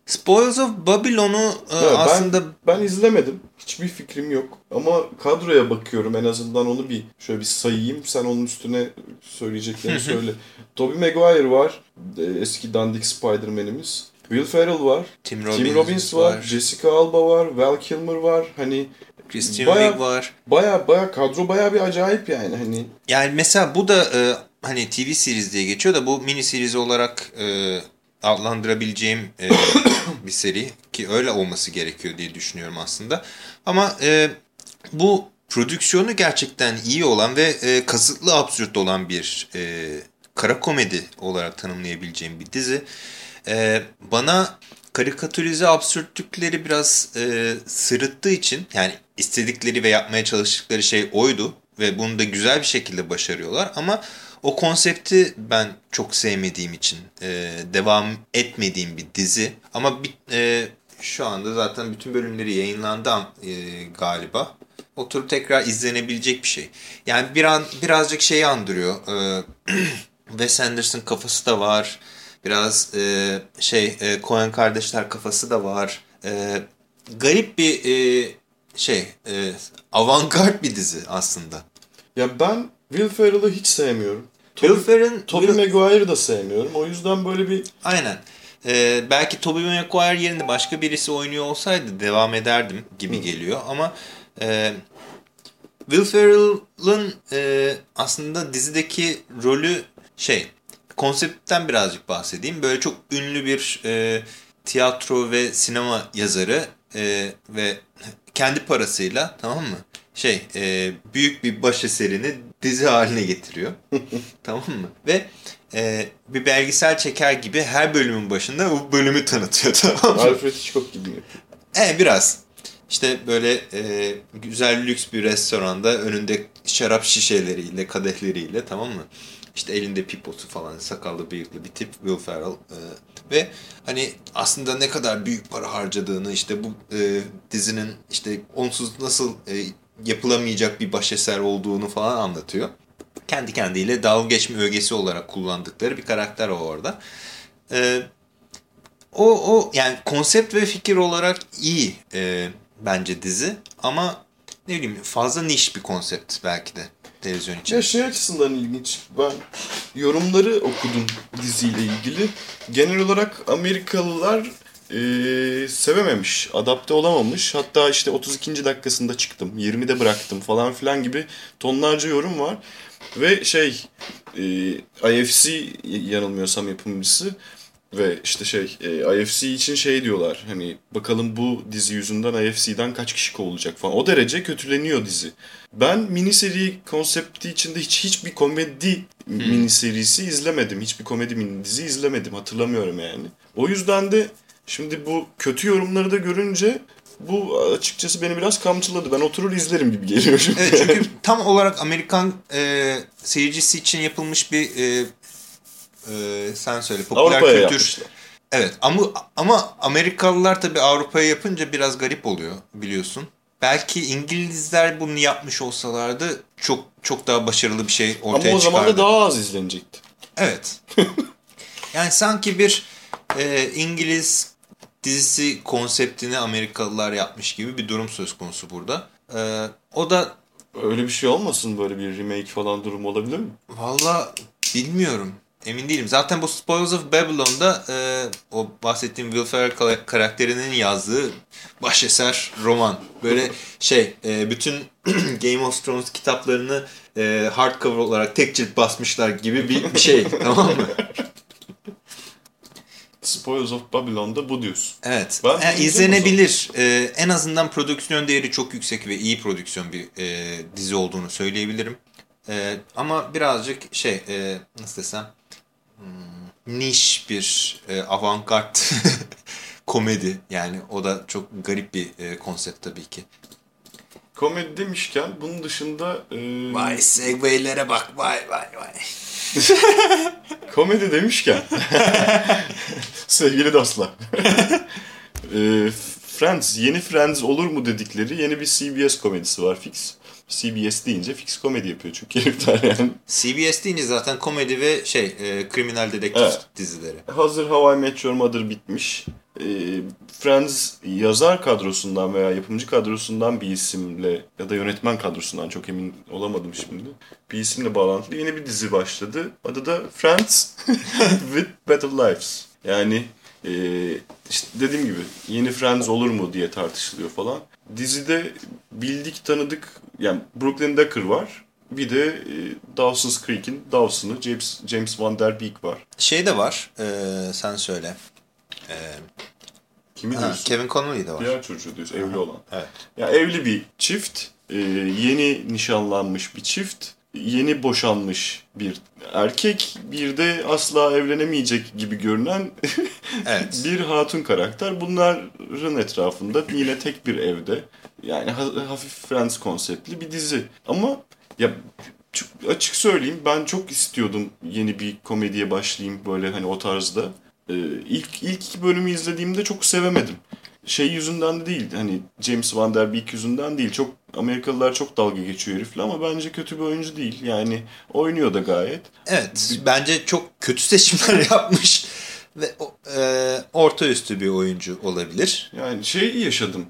Spoils of Babylon'u e, ya aslında ben, ben izlemedim. Hiçbir fikrim yok. Ama kadroya bakıyorum en azından onu bir şöyle bir sayayım. Sen onun üstüne söyleyeceklerini söyle. Tobey Maguire var. e, Eski dandik Spider-Man'imiz. Will Ferrell var. Tim Robbins, Tim Robbins var. Jessica Alba var. Val Kilmer var. Hani Christian Bayağı- Wiig var. baya baya kadro baya bir acayip yani. Hani Yani mesela bu da e, hani TV series diye geçiyor da bu mini series olarak e, adlandırabileceğim e, bir seri ki öyle olması gerekiyor diye düşünüyorum aslında. Ama e, bu prodüksiyonu gerçekten iyi olan ve e, kasıtlı absürt olan bir e, kara komedi olarak tanımlayabileceğim bir dizi. E, bana karikatürize absürtlükleri biraz e, sırıttığı için yani istedikleri ve yapmaya çalıştıkları şey oydu ve bunu da güzel bir şekilde başarıyorlar ama o konsepti ben çok sevmediğim için e, devam etmediğim bir dizi ama bir, e, şu anda zaten bütün bölümleri yayınlandı e, galiba. Oturup tekrar izlenebilecek bir şey. Yani bir an birazcık şeyi andırıyor. E, Wes Anderson kafası da var. Biraz e, şey e, Coen kardeşler kafası da var. E, garip bir e, şey e, avantgard bir dizi aslında. ya ben Will Ferrell'ı hiç sevmiyorum. Will Ferrell'in Tobey Maguire'ı da sevmiyorum. O yüzden böyle bir Aynen. Ee, belki Tobey Maguire yerine başka birisi oynuyor olsaydı devam ederdim gibi geliyor ama e, Will Ferrell'ın e, aslında dizideki rolü şey konseptten birazcık bahsedeyim. Böyle çok ünlü bir e, tiyatro ve sinema yazarı e, ve kendi parasıyla tamam mı? Şey e, büyük bir başeserini dizi haline getiriyor. tamam mı? Ve e, bir belgesel çeker gibi her bölümün başında bu bölümü tanıtıyor tamam mı? Alfred Hitchcock gibi yapıyor. E biraz. İşte böyle e, güzel lüks bir restoranda önünde şarap şişeleriyle, kadehleriyle tamam mı? İşte elinde piposu falan sakallı bıyıklı bir tip Will Ferrell. E, ve hani aslında ne kadar büyük para harcadığını işte bu e, dizinin işte onsuz nasıl e, yapılamayacak bir başeser olduğunu falan anlatıyor. Kendi kendiyle dalga geçme ögesi olarak kullandıkları bir karakter o orada. E, o, o yani konsept ve fikir olarak iyi e, bence dizi ama ne bileyim fazla niş bir konsept belki de televizyon için. Ya şey açısından ilginç. Ben yorumları okudum diziyle ilgili. Genel olarak Amerikalılar e, sevememiş, adapte olamamış. Hatta işte 32. dakikasında çıktım, 20'de bıraktım falan filan gibi tonlarca yorum var. Ve şey, e, IFC yanılmıyorsam yapımcısı ve işte şey, e, IFC için şey diyorlar. Hani bakalım bu dizi yüzünden IFC'den kaç kişi kovulacak falan. O derece kötüleniyor dizi. Ben mini seri konsepti içinde hiç hiçbir komedi mini serisi izlemedim. Hiçbir komedi mini dizi izlemedim. Hatırlamıyorum yani. O yüzden de şimdi bu kötü yorumları da görünce bu açıkçası beni biraz kamçıladı. Ben oturur izlerim gibi geliyor şimdi. Evet çünkü tam olarak Amerikan e, seyircisi için yapılmış bir e, e, sen söyle popüler Avrupa'ya kültür. yapmışlar. Evet ama ama Amerikalılar tabii Avrupa'ya yapınca biraz garip oluyor biliyorsun. Belki İngilizler bunu yapmış olsalardı çok çok daha başarılı bir şey ortaya Ama o zaman da çıkardı. daha az izlenecekti. Evet. yani sanki bir e, İngiliz dizisi konseptini Amerikalılar yapmış gibi bir durum söz konusu burada. E, o da Öyle bir şey olmasın böyle bir remake falan durum olabilir mi? Valla bilmiyorum. Emin değilim. Zaten bu Spoils of Babylon'da e, o bahsettiğim Will Ferrell kara- karakterinin yazdığı başeser roman. Böyle şey e, bütün Game of Thrones kitaplarını e, hardcover olarak tek cilt basmışlar gibi bir, bir şey tamam mı? Spoils of Babylon'da bu diyorsun. Evet. Ben Yani izlenebilir. E, en azından prodüksiyon değeri çok yüksek ve iyi prodüksiyon bir e, dizi olduğunu söyleyebilirim. E, ama birazcık şey e, nasıl desem hmm, niş bir e, avantgard komedi. Yani o da çok garip bir e, konsept tabii ki. Komedi demişken bunun dışında e, Vay segwaylere bak vay vay vay. komedi demişken sevgili dostlar e, Friends yeni Friends olur mu dedikleri yeni bir CBS komedisi var fix. CBS deyince fix komedi yapıyor çünkü herifler yani. CBS deyince zaten komedi ve şey e, kriminal dedektif Evet. dizileri. Hazır How I Met Your Mother bitmiş. E, Friends yazar kadrosundan veya yapımcı kadrosundan bir isimle ya da yönetmen kadrosundan çok emin olamadım şimdi. Bir isimle bağlantılı yeni bir dizi başladı. Adı da Friends with Better Lives. Yani e, işte dediğim gibi yeni Friends olur mu diye tartışılıyor falan. Dizide bildik tanıdık yani Brooklyn Decker var. Bir de e, Dawson's Creek'in Dawson'ı James, James Van Der Beek var. Şey de var e, sen söyle. E, Kimi ha, diyorsun? Kevin Connolly de var. Diğer çocuğu diyorsun, evli olan. Evet. Ya evli bir çift, e, yeni nişanlanmış bir çift, yeni boşanmış bir erkek, bir de asla evlenemeyecek gibi görünen Evet. bir hatun karakter. Bunların etrafında yine tek bir evde, yani ha- hafif Friends konseptli bir dizi. Ama ya açık söyleyeyim ben çok istiyordum yeni bir komediye başlayayım böyle hani o tarzda. Ee, ilk ilk iki bölümü izlediğimde çok sevemedim. Şey yüzünden de değil hani James Van Der Beek yüzünden değil. Çok Amerikalılar çok dalga geçiyor herifle ama bence kötü bir oyuncu değil. Yani oynuyor da gayet. Evet. Bence çok kötü seçimler yapmış ve e, orta üstü bir oyuncu olabilir. Yani şey yaşadım.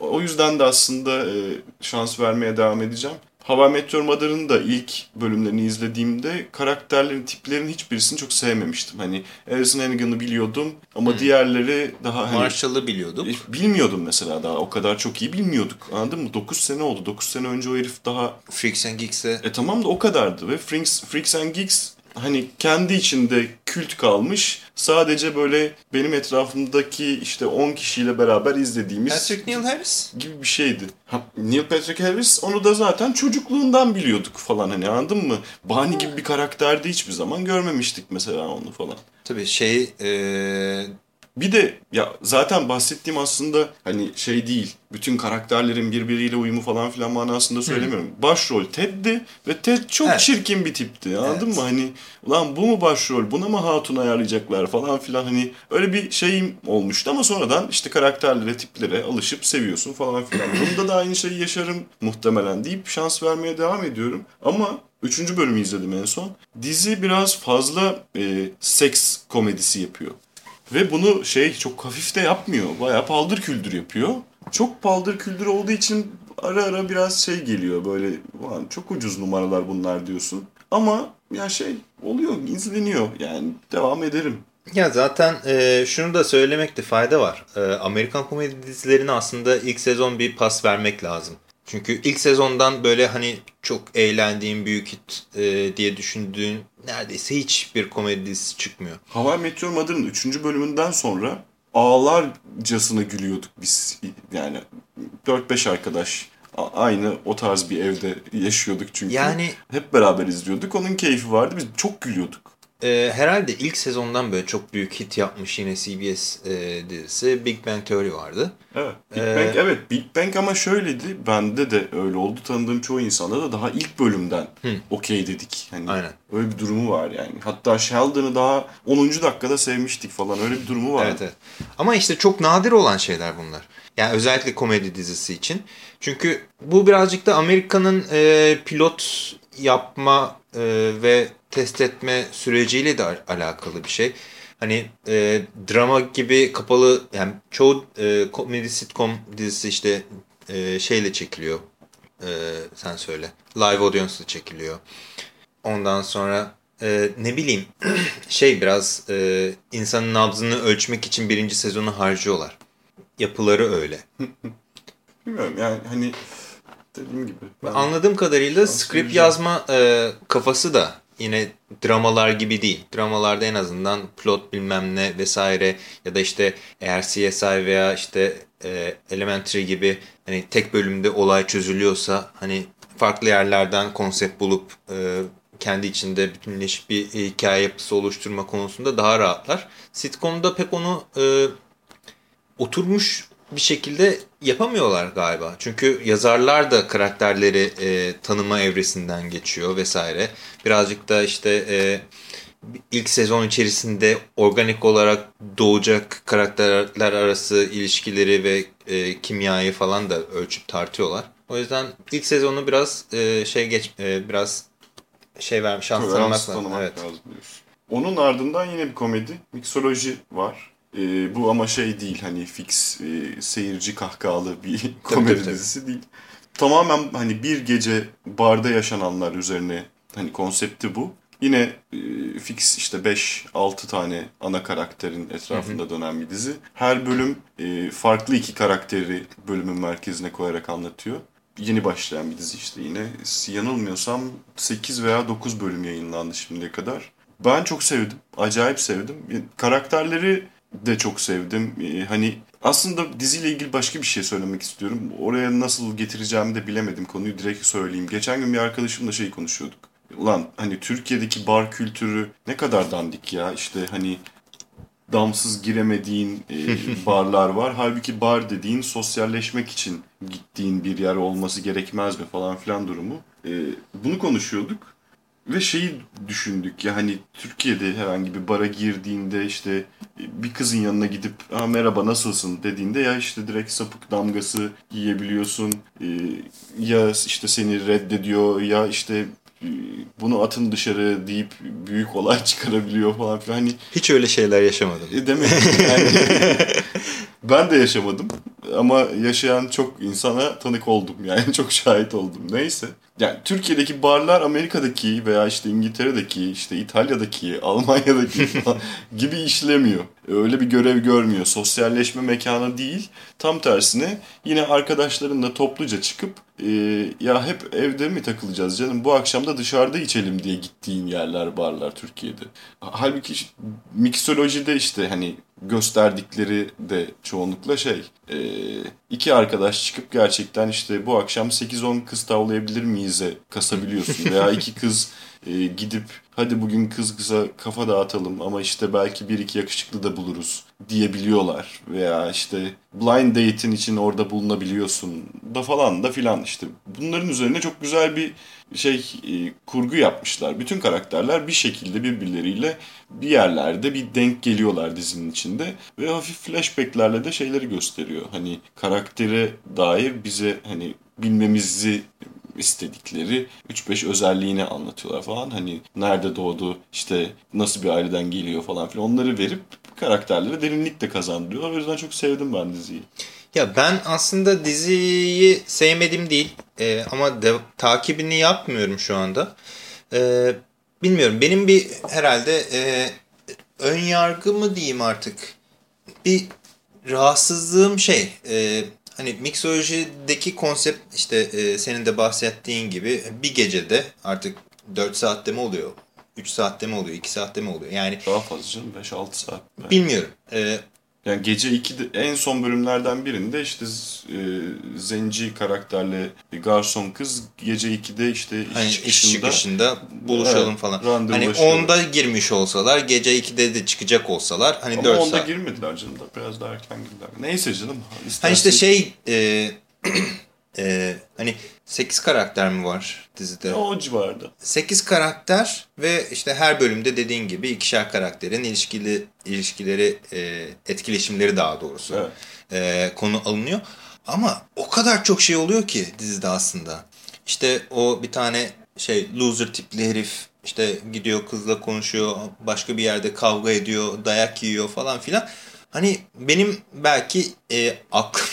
O yüzden de aslında e, şans vermeye devam edeceğim. Hava Met Your Mother'ın da ilk bölümlerini izlediğimde karakterlerin, tiplerin hiçbirisini çok sevmemiştim. Hani Alison Hannigan'ı biliyordum ama diğerleri daha hani... Marshall'ı biliyorduk. E, Bilmiyordum mesela daha o kadar çok iyi bilmiyorduk anladın mı? 9 sene oldu. 9 sene önce o herif daha Freaks and Geeks'e e tamam da o kadardı ve Freaks, Freaks and Geeks hani kendi içinde kült kalmış. Sadece böyle benim etrafımdaki işte 10 kişiyle beraber izlediğimiz Patrick Neil Harris. gibi bir şeydi. Ha, Neil Patrick Harris onu da zaten çocukluğundan biliyorduk falan hani anladın mı? Barney gibi bir karakterde hiçbir zaman görmemiştik mesela onu falan. Tabii şey e, Bir de ya zaten bahsettiğim aslında hani şey değil. Bütün karakterlerin birbiriyle uyumu falan filan manasında söylemiyorum. Başrol Ted'di ve Ted çok Evet. çirkin bir tipti. Anladın Evet. mı? Hani ulan bu mu başrol? Buna mı hatun ayarlayacaklar falan filan hani öyle bir şeyim olmuştu ama sonradan işte karakterlere, tiplere alışıp seviyorsun falan filan. Bunda da aynı şeyi yaşarım muhtemelen deyip şans vermeye devam ediyorum. Ama Üçüncü bölümü izledim en son. Dizi biraz fazla e, seks komedisi yapıyor. Ve bunu şey çok hafif de yapmıyor. Bayağı paldır küldür yapıyor. Çok paldır küldür olduğu için ara ara biraz şey geliyor böyle "Ulan çok ucuz numaralar bunlar diyorsun. Ama ya şey oluyor izleniyor yani devam ederim. Ya zaten e, şunu da söylemekte fayda var. E, Amerikan komedi dizilerine aslında ilk sezon bir pas vermek lazım. Çünkü ilk sezondan böyle hani çok eğlendiğin büyük hit e, diye düşündüğün neredeyse hiçbir komedi dizisi çıkmıyor. Hava Met Your Mother'ın 3. bölümünden sonra ağlarcasına gülüyorduk biz. Yani 4-5 arkadaş aynı o tarz bir evde yaşıyorduk çünkü. Yani Hep beraber izliyorduk. Onun keyfi vardı. Biz çok gülüyorduk. E, herhalde ilk sezondan böyle çok büyük hit yapmış yine CBS e, dizisi Big Bang Theory vardı. Evet. Big Ee, Bang evet Big Bang ama şöyleydi. Bende de öyle oldu. Tanıdığım çoğu insanda da daha ilk bölümden okey dedik. Hani Aynen. Öyle bir durumu var yani. Hatta Sheldon'ı daha 10. dakikada sevmiştik falan. Öyle bir durumu var. Evet evet. Ama işte çok nadir olan şeyler bunlar. Yani özellikle komedi dizisi için. Çünkü bu birazcık da Amerika'nın e, pilot yapma e, ve test etme süreciyle de al- alakalı bir şey. Hani e, drama gibi kapalı yani çoğu e, komedi sitcom dizisi işte e, şeyle çekiliyor. E, sen söyle. Live audience'la çekiliyor. Ondan sonra e, ne bileyim şey biraz e, insanın nabzını ölçmek için birinci sezonu harcıyorlar. Yapıları öyle. Bilmiyorum yani hani dediğim gibi. Ben Anladığım kadarıyla script yazma e, kafası da yine dramalar gibi değil. Dramalarda en azından plot bilmem ne vesaire ya da işte eğer CSI veya işte e, Elementary gibi hani tek bölümde olay çözülüyorsa hani farklı yerlerden konsept bulup e, kendi içinde bütünleşik bir hikaye yapısı oluşturma konusunda daha rahatlar. Sitcom'da pek onu e, oturmuş bir şekilde yapamıyorlar galiba. Çünkü yazarlar da karakterleri e, tanıma evresinden geçiyor vesaire. Birazcık da işte e, ilk sezon içerisinde organik olarak doğacak karakterler arası ilişkileri ve e, kimyayı falan da ölçüp tartıyorlar. O yüzden ilk sezonu biraz e, şey geç e, biraz şey vermiş şans tanımak lazım. Evet. lazım diyorsun. Onun ardından yine bir komedi. Mixoloji var. Ee, bu ama şey değil hani fix e, seyirci kahkahalı bir komedi tabii, tabii. dizisi değil. Tamamen hani bir gece barda yaşananlar üzerine hani konsepti bu. Yine e, fix işte 5-6 tane ana karakterin etrafında dönen bir dizi. Her bölüm e, farklı iki karakteri bölümün merkezine koyarak anlatıyor. Yeni başlayan bir dizi işte yine. Yanılmıyorsam 8 veya 9 bölüm yayınlandı şimdiye kadar. Ben çok sevdim. Acayip sevdim. Karakterleri de çok sevdim. Ee, Hani aslında diziyle ilgili başka bir şey söylemek istiyorum. Oraya nasıl getireceğimi de bilemedim. Konuyu direkt söyleyeyim. Geçen gün bir arkadaşımla şey konuşuyorduk. Ulan hani Türkiye'deki bar kültürü ne kadar dandik ya. İşte hani damsız giremediğin e, barlar var. Halbuki bar dediğin sosyalleşmek için gittiğin bir yer olması gerekmez mi falan filan durumu. E, bunu konuşuyorduk. Ve şeyi düşündük ya hani Türkiye'de herhangi bir bara girdiğinde işte e, bir kızın yanına gidip Aa, merhaba nasılsın? dediğinde ya işte direkt sapık damgası yiyebiliyorsun E, ya işte seni reddediyor ya işte e, bunu atın dışarı deyip büyük olay çıkarabiliyor falan filan. Hani Hiç öyle şeyler yaşamadım. e, demek ki yani ben de yaşamadım ama yaşayan çok insana tanık oldum yani çok şahit oldum neyse. Yani Türkiye'deki barlar Amerika'daki veya işte İngiltere'deki işte İtalya'daki Almanya'daki gibi işlemiyor. Öyle bir görev görmüyor. Sosyalleşme mekanı değil. Tam tersine yine arkadaşlarınla topluca çıkıp e, ya hep evde mi takılacağız canım bu akşam da dışarıda içelim diye gittiğin yerler barlar Türkiye'de. Halbuki işte, miksolojide işte hani gösterdikleri de çoğunlukla şey e, eh, iki arkadaş çıkıp gerçekten işte bu akşam 8-10 kız tavlayabilir miyiz'e kasabiliyorsun? Veya iki kız e, gidip hadi bugün kız kıza kafa dağıtalım ama işte belki bir iki yakışıklı da buluruz. diyebiliyorlar. Veya işte blind date'in için orada bulunabiliyorsun. da falan da filan işte. Bunların üzerine çok güzel bir şey e, kurgu yapmışlar. Bütün karakterler bir şekilde birbirleriyle bir yerlerde bir denk geliyorlar dizinin içinde ve hafif flashbacklerle de şeyleri gösteriyor. Hani karaktere dair bize hani bilmemizi istedikleri 3-5 özelliğini anlatıyorlar falan. Hani nerede doğdu, işte nasıl bir aileden geliyor falan filan onları verip karakterlere derinlik de kazandırıyorlar. O yüzden çok sevdim ben diziyi. Ya ben aslında diziyi sevmedim değil Ee, ama de, takibini yapmıyorum şu anda. Ee, bilmiyorum benim bir herhalde e, ön yargı mı diyeyim artık bir rahatsızlığım şey e, hani mixolojideki konsept işte e, senin de bahsettiğin gibi bir gecede artık 4 saatte mi oluyor 3 saatte mi oluyor 2 saatte mi oluyor yani Daha fazla canım 5-6 saat. Bilmiyorum. Ee, Yani gece 2'de en son bölümlerden birinde işte e, zenci karakterli garson kız gece 2'de işte iş Hani iş çıkışında çıkışında buluşalım Evet, falan. Hani onda girmiş olsalar, gece 2'de de çıkacak olsalar hani ama 4 onda saat. girmediler canım da biraz daha erken girdiler. Neyse canım. Hani işte istersen- şey e, e, hani 8 karakter mi var dizide? o civarda. 8 karakter ve işte her bölümde dediğin gibi ikişer karakterin ilişkili ilişkileri, e, etkileşimleri daha doğrusu Evet. e, konu alınıyor. Ama o kadar çok şey oluyor ki dizide aslında. İşte o bir tane şey loser tipli herif işte gidiyor kızla konuşuyor, başka bir yerde kavga ediyor, dayak yiyor falan filan. Hani benim belki e, aklım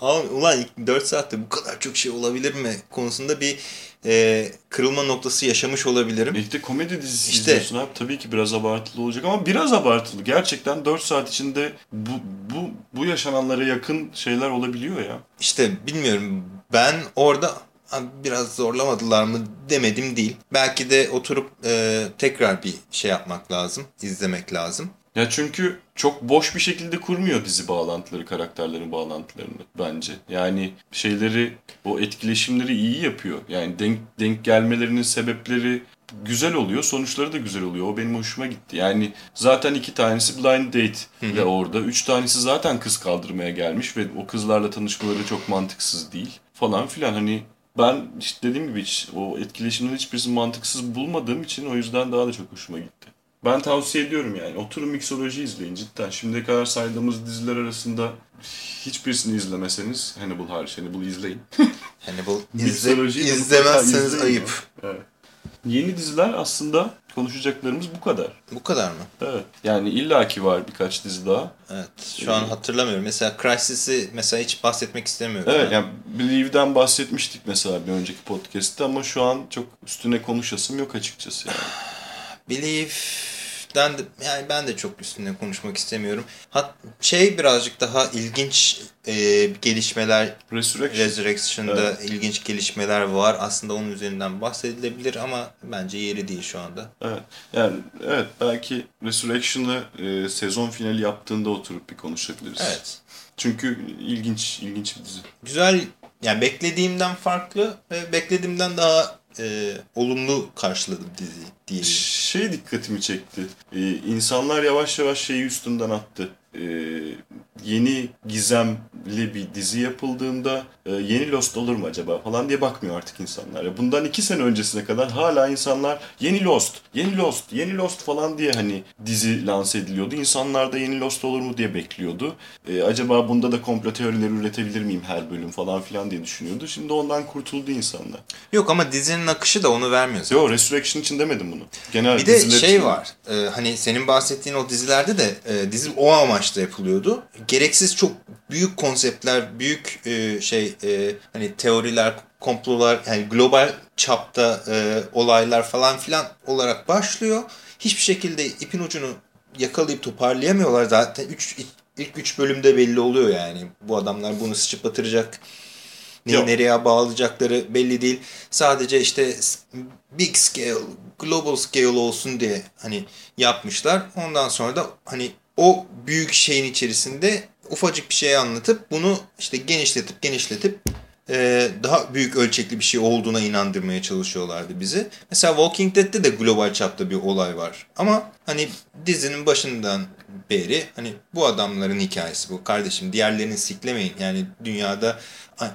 ulan 4 saatte bu kadar çok şey olabilir mi konusunda bir e, kırılma noktası yaşamış olabilirim. İşte komedi dizisi İşte. izliyorsun abi tabii ki biraz abartılı olacak ama biraz abartılı. Gerçekten 4 saat içinde bu, bu, bu yaşananlara yakın şeyler olabiliyor ya. İşte bilmiyorum ben orada "Abi biraz zorlamadılar mı demedim değil. Belki de oturup e, tekrar bir şey yapmak lazım, izlemek lazım. Ya çünkü çok boş bir şekilde kurmuyor dizi bağlantıları, karakterlerin bağlantılarını bence. Yani şeyleri, o etkileşimleri iyi yapıyor. Yani denk, denk gelmelerinin sebepleri güzel oluyor, sonuçları da güzel oluyor. O benim hoşuma gitti. Yani zaten iki tanesi blind date ve orada. Üç tanesi zaten kız kaldırmaya gelmiş ve o kızlarla tanışmaları çok mantıksız değil falan filan. Hani ben işte dediğim gibi hiç o etkileşimlerin hiçbirisini mantıksız bulmadığım için o yüzden daha da çok hoşuma gitti. Ben tavsiye ediyorum yani. Oturun miksoloji izleyin cidden. Şimdiye kadar saydığımız diziler arasında hiçbirisini izlemeseniz Hannibal hariç Hannibal izleyin. Bu izle, izlemezseniz izleyin ayıp. ya. Evet. Yeni diziler aslında konuşacaklarımız bu kadar. Bu kadar mı? Evet. Yani illaki var birkaç dizi daha. Evet. Şu an hatırlamıyorum. Mesela Crisis'i mesela hiç bahsetmek istemiyorum. Evet ben. yani Believe'den bahsetmiştik mesela bir önceki podcast'te ama şu an çok üstüne konuşasım yok açıkçası yani. Believe'den de yani ben de çok üstünde konuşmak istemiyorum. Hat, şey birazcık daha ilginç e, gelişmeler Resurrection. Resurrection'da ilginç gelişmeler var. Aslında onun üzerinden bahsedilebilir ama bence yeri değil şu anda. Evet. Yani evet belki Resurrection'ı e, sezon finali yaptığında oturup bir konuşabiliriz. Evet. Çünkü ilginç ilginç bir dizi. Güzel yani beklediğimden farklı ve beklediğimden daha e, olumlu karşıladım diziyi diyelim. Şey dikkatimi çekti. Ee, insanlar yavaş yavaş şeyi üstünden attı. Ee, yeni gizemli bir dizi yapıldığında e, yeni Lost olur mu acaba falan diye bakmıyor artık insanlar. Bundan iki sene öncesine kadar hala insanlar yeni Lost, yeni Lost, yeni Lost falan diye hani dizi lanse ediliyordu. İnsanlar da yeni Lost olur mu diye bekliyordu. Ee, acaba bunda da komplo teorileri üretebilir miyim her bölüm falan filan diye düşünüyordu. Şimdi ondan kurtuldu insanlar. Yok ama dizinin akışı da onu vermiyor. zaten. Yo Resurrection için demedim bunu. Genel Bir de diziler şey için- var. e, hani senin bahsettiğin o dizilerde de e, dizi o amaçla yapılıyordu. Gereksiz çok büyük konseptler, büyük e, şey e, hani teoriler, komplolar yani global çapta e, olaylar falan filan olarak başlıyor. Hiçbir şekilde ipin ucunu yakalayıp toparlayamıyorlar zaten. Üç, ilk 3 bölümde belli oluyor yani. Bu adamlar bunu sıçıp batıracak. Neyi Yok. nereye bağlayacakları belli değil. Sadece işte big scale, global scale olsun diye hani yapmışlar. Ondan sonra da hani o büyük şeyin içerisinde ufacık bir şey anlatıp bunu işte genişletip genişletip e, daha büyük ölçekli bir şey olduğuna inandırmaya çalışıyorlardı bizi. Mesela Walking Dead'te de global çapta bir olay var. Ama hani dizinin başından beri hani bu adamların hikayesi bu. Kardeşim diğerlerini siklemeyin. Yani dünyada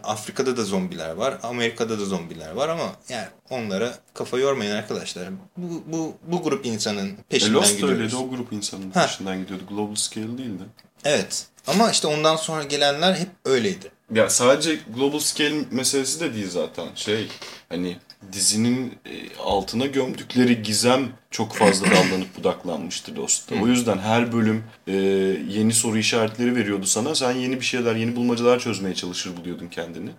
Afrika'da da zombiler var. Amerika'da da zombiler var ama yani onlara kafa yormayın arkadaşlar. Bu, bu, bu grup insanın E, peşinden Lost da gidiyoruz. öyleydi. O grup insanın Ha. peşinden gidiyordu. Global scale değildi. Evet. Ama işte ondan sonra gelenler hep öyleydi. Ya sadece global scale meselesi de değil zaten. Şey hani dizinin e, altına gömdükleri gizem çok fazla dallanıp budaklanmıştı Lost'ta. O yüzden her bölüm e, yeni soru işaretleri veriyordu sana. Sen yeni bir şeyler, yeni bulmacalar çözmeye çalışır buluyordun kendini.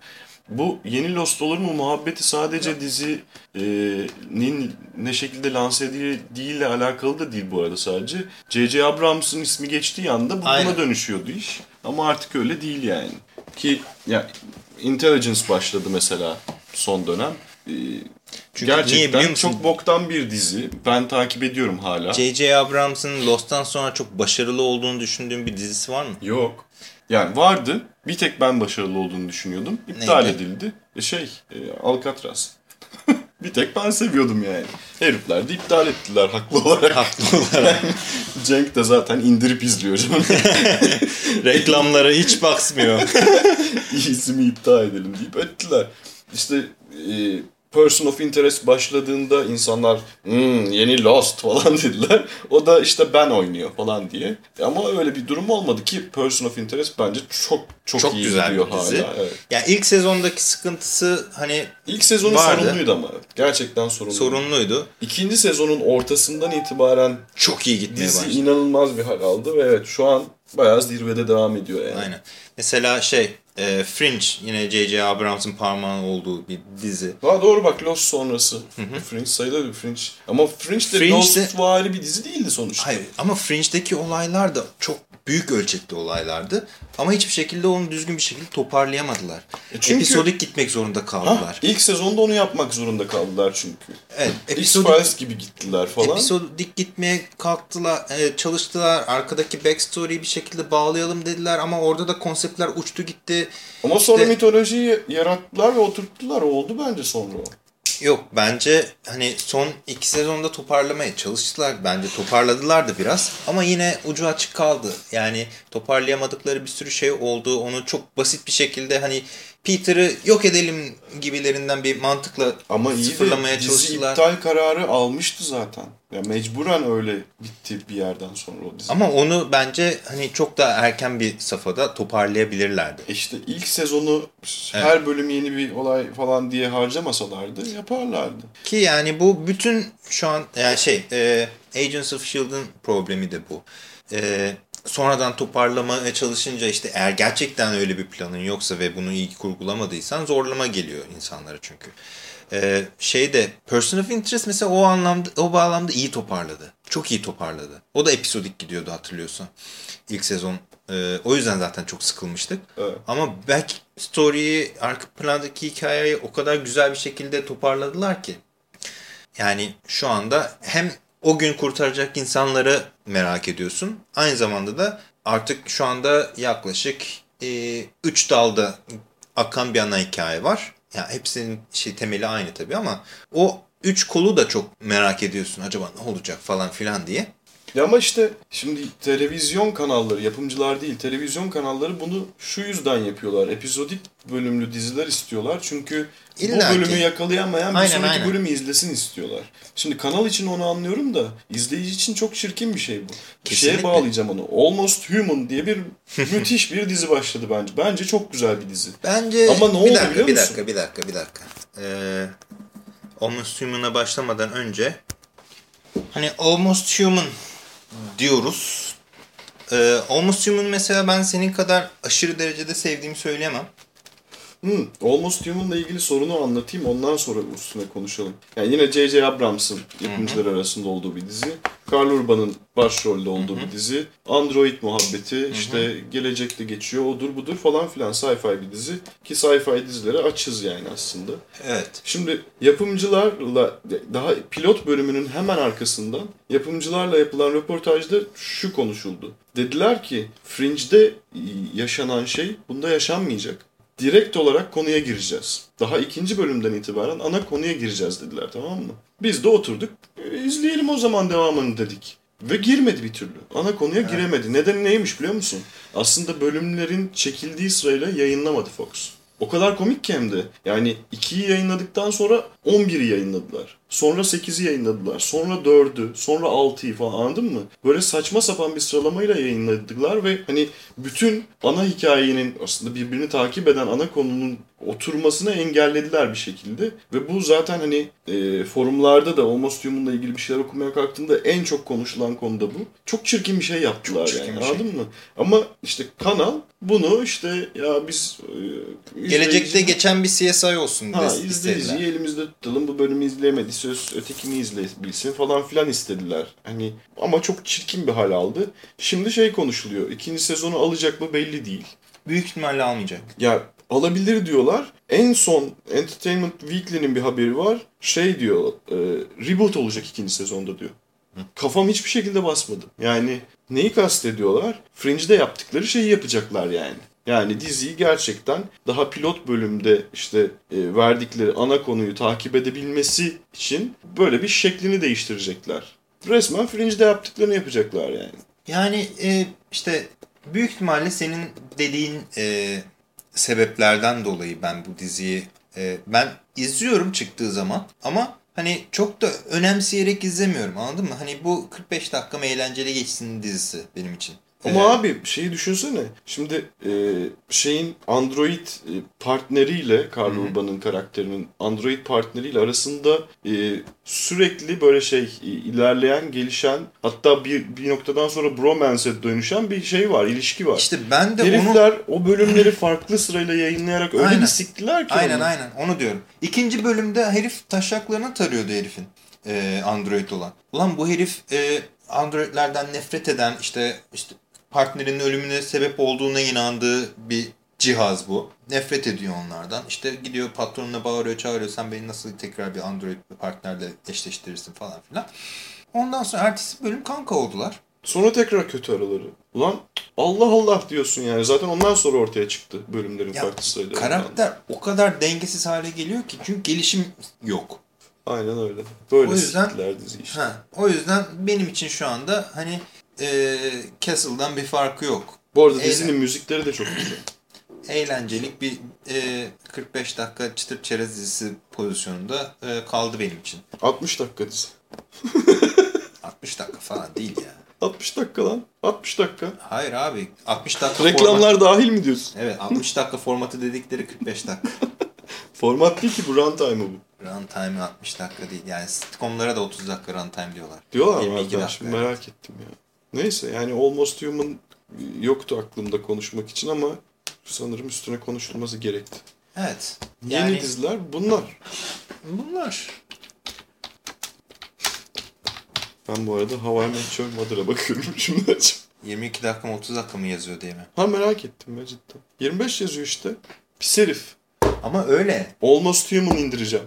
Bu yeni Lost olur mu muhabbeti sadece dizinin ne şekilde lanse edildiğiyle alakalı da değil bu arada sadece. J.J. Abrams'ın ismi geçtiği anda bu buna dönüşüyordu iş. Ama artık öyle değil yani. Ki ya Intelligence başladı mesela son dönem. e, Çünkü niye gerçekten musun? çok boktan bir dizi. Ben takip ediyorum hala. J.J. Abrams'ın Lost'tan sonra çok başarılı olduğunu düşündüğün bir dizisi var mı? Yok. Yani vardı. Bir tek ben başarılı olduğunu düşünüyordum. İptal Neydi? edildi. E şey, e, Alcatraz. Bir tek ben seviyordum yani. Herifler de iptal ettiler haklı olarak. Haklı olarak. Cenk de zaten indirip izliyor canım. Reklamlara hiç bakmıyor. İyisi mi iptal edelim deyip ettiler. İşte e, Person of Interest başladığında insanlar "Hmm, yeni Lost falan dediler. O da işte ben oynuyor falan diye. Ama öyle bir durum olmadı ki Person of Interest bence çok çok, Çok iyi güzel gidiyor bir dizi. hala. Evet. Yani ilk sezondaki sıkıntısı hani İlk sezonu Vardı. sorunluydu ama. Gerçekten sorunluydu. sorunluydu. İkinci sezonun ortasından itibaren Çok iyi gitmeye dizi başladı. inanılmaz bir hal aldı ve evet şu an bayağı zirvede devam ediyor yani. Aynen. Mesela şey e, Fringe yine J.J. Abrams'ın parmağının olduğu bir dizi. Ha doğru bak Lost sonrası. Fringe sayılır bir Fringe. Ama Fringe de Lost vari bir dizi değildi sonuçta. Hayır ama Fringe'deki olaylar da çok büyük ölçekli olaylardı. Ama hiçbir şekilde onu düzgün bir şekilde toparlayamadılar. E çünkü- Episodik gitmek zorunda Ha, kaldılar. ilk sezonda onu yapmak zorunda kaldılar çünkü. Evet, X-Files episodik, gibi gittiler falan. episodik gitmeye kalktılar, e, çalıştılar. Arkadaki backstory'yi bir şekilde bağlayalım dediler ama orada da konseptler uçtu gitti. Ama sonra İşte- mitolojiyi yarattılar ve oturttular. Oldu bence sonra o. Yok bence hani son iki sezonda toparlamaya çalıştılar. Bence toparladılar da biraz. Ama yine ucu açık kaldı. Yani toparlayamadıkları bir sürü şey oldu. Onu çok basit bir şekilde hani Peter'ı yok edelim gibilerinden bir mantıkla Ama iyi sıfırlamaya de dizi çalıştılar. iptal kararı almıştı zaten. Ya mecburen öyle bitti bir yerden sonra o dizi. Ama onu bence hani çok daha erken bir safhada toparlayabilirlerdi. E İşte ilk sezonu her bölüm yeni bir olay falan diye harcamasalardı yaparlardı. Ki yani bu bütün şu an yani şey e, Agents of S.H.I.E.L.D'ın problemi de bu. E, sonradan toparlamaya çalışınca işte eğer gerçekten öyle bir planın yoksa ve bunu iyi kurgulamadıysan zorlama geliyor insanlara çünkü. E, şeyde Person of Interest mesela o anlamda o bağlamda iyi toparladı. Çok iyi toparladı. O da episodik gidiyordu hatırlıyorsan. İlk sezon. E, o yüzden zaten çok sıkılmıştık. Evet. Ama back story'yi, arka plandaki hikayeyi o kadar güzel bir şekilde toparladılar ki. Yani şu anda hem o gün kurtaracak insanları merak ediyorsun. Aynı zamanda da artık şu anda yaklaşık 3 dalda akan bir ana hikaye var. Yani hepsinin şey temeli aynı tabii ama o üç kolu da çok merak ediyorsun. Acaba ne olacak falan filan diye. Ya ama işte şimdi televizyon kanalları, yapımcılar değil, televizyon kanalları bunu şu yüzden yapıyorlar. Epizodik bölümlü diziler istiyorlar. Çünkü İlla bu bölümü ki. yakalayan bir Aynen, sonraki aynen. bölümü izlesin istiyorlar. Şimdi kanal için onu anlıyorum da izleyici için çok çirkin bir şey bu. Bir şeye bağlayacağım onu. Almost Human diye bir müthiş bir dizi başladı bence. Bence çok güzel bir dizi. Bence Ama ne oldu bir dakika, biliyor bir dakika, bir dakika, bir dakika. Ee, Almost Human'a başlamadan önce hani Almost Human diyoruz. Ee, Human mesela ben senin kadar aşırı derecede sevdiğimi söyleyemem. Hmm, Almost Human'la ilgili sorunu anlatayım ondan sonra üstüne konuşalım. Yani yine J.J. Abrams'ın yapımcılar arasında olduğu bir dizi. Karl Urban'ın başrolde olduğu bir dizi. Android muhabbeti işte gelecekte geçiyor odur budur falan filan sci-fi bir dizi. Ki sci-fi dizilere açız yani aslında. Evet. Şimdi yapımcılarla daha pilot bölümünün hemen arkasından yapımcılarla yapılan röportajda şu konuşuldu. Dediler ki Fringe'de yaşanan şey bunda yaşanmayacak. Direkt olarak konuya gireceğiz. Daha ikinci bölümden itibaren ana konuya gireceğiz dediler tamam mı? Biz de oturduk "E, izleyelim o zaman devamını dedik. Ve girmedi bir türlü. Ana konuya giremedi. Nedeni neymiş biliyor musun? Aslında bölümlerin çekildiği sırayla yayınlamadı Fox. O kadar komik ki hem de. Yani 2'yi yayınladıktan sonra 11'i yayınladılar. Sonra 8'i yayınladılar. Sonra 4'ü, sonra 6'yı falan anladın mı? Böyle saçma sapan bir sıralamayla yayınladılar ve hani bütün ana hikayenin aslında birbirini takip eden ana konunun oturmasını engellediler bir şekilde. Ve bu zaten hani e, forumlarda da Almost Human'la ilgili bir şeyler okumaya kalktığımda en çok konuşulan konu da bu. Çok çirkin bir şey yaptılar Çok yani şey. anladın mı? Ama işte kanal bunu işte ya biz e, Gelecekte geçen bir CSI olsun Ha izleyiciyi elimizde tutalım bu bölümü izleyemedi söz ötekini izleyebilsin falan filan istediler. Hani ama çok çirkin bir hal aldı. Şimdi şey konuşuluyor. ikinci sezonu alacak mı belli değil. Büyük ihtimalle almayacak. Ya alabilir diyorlar. En son Entertainment Weekly'nin bir haberi var. Şey diyor, e, reboot olacak ikinci sezonda diyor. Kafam hiçbir şekilde basmadı. Yani neyi kastediyorlar? Fringe'de yaptıkları şeyi yapacaklar yani. Yani diziyi gerçekten daha pilot bölümde işte e, verdikleri ana konuyu takip edebilmesi için böyle bir şeklini değiştirecekler. Resmen Fringe'de yaptıklarını yapacaklar yani. Yani e, işte büyük ihtimalle senin dediğin e, sebeplerden dolayı ben bu diziyi e, ben izliyorum çıktığı zaman ama hani çok da önemseyerek izlemiyorum anladın mı? Hani bu 45 dakika eğlenceli geçsin dizisi benim için. Ama Ee, abi şeyi düşünsene. Şimdi e, şeyin Android e, partneriyle Karl Urban'ın karakterinin Android partneriyle arasında e, sürekli böyle şey e, ilerleyen, gelişen hatta bir, bir noktadan sonra bromance'e dönüşen bir şey var, ilişki var. işte ben de onu Herifler o bölümleri farklı sırayla yayınlayarak öyle Aynen. bir siktiler ki Aynen onu. aynen onu diyorum. İkinci bölümde herif taşaklarını tarıyordu herifin. e, Android olan. Ulan bu herif e, Androidlerden nefret eden işte işte partnerinin ölümüne sebep olduğuna inandığı bir cihaz bu. Nefret ediyor onlardan. İşte gidiyor patronuna bağırıyor çağırıyor sen beni nasıl tekrar bir Android partnerle eşleştirirsin falan filan. Ondan sonra ertesi bölüm kanka oldular. Sonra tekrar kötü araları. Ulan Allah Allah diyorsun yani. Zaten ondan sonra ortaya çıktı bölümlerin Ya, farklı sayıları. Karakter o kadar dengesiz hale geliyor ki çünkü gelişim yok. Aynen öyle. Böyle O yüzden- dizi işte. Ha, o yüzden benim için şu anda hani e, Castle'dan bir farkı yok. Bu arada Eğlen- dizinin müzikleri de çok güzel. Eğlencelik bir e, 45 dakika çıtır çerez dizisi pozisyonunda e, kaldı benim için. 60 dakika dizi. 60 dakika falan değil ya. 60 dakika lan. 60 dakika. Hayır abi 60 dakika format. Reklamlar dahil mi diyorsun? Evet 60 dakika formatı dedikleri 45 dakika. Format değil ki bu runtime'ı bu. Runtime 60 dakika değil. Yani sitcomlara da 30 dakika runtime diyorlar. Diyorlar mı? 22 abi? Ben şimdi merak ettim ya. Neyse yani Almost Human yoktu aklımda konuşmak için ama sanırım üstüne konuşulması gerekti. Evet. Yeni Yani diziler bunlar. bunlar. Ben bu arada How I Met Your Mother'a bakıyorum şimdi açıp. 22 dakika mı 30 dakika mı yazıyor diye mi? Ha merak ettim ya cidden. 25 yazıyor işte. Pis herif. Ama öyle. Almost Human indireceğim.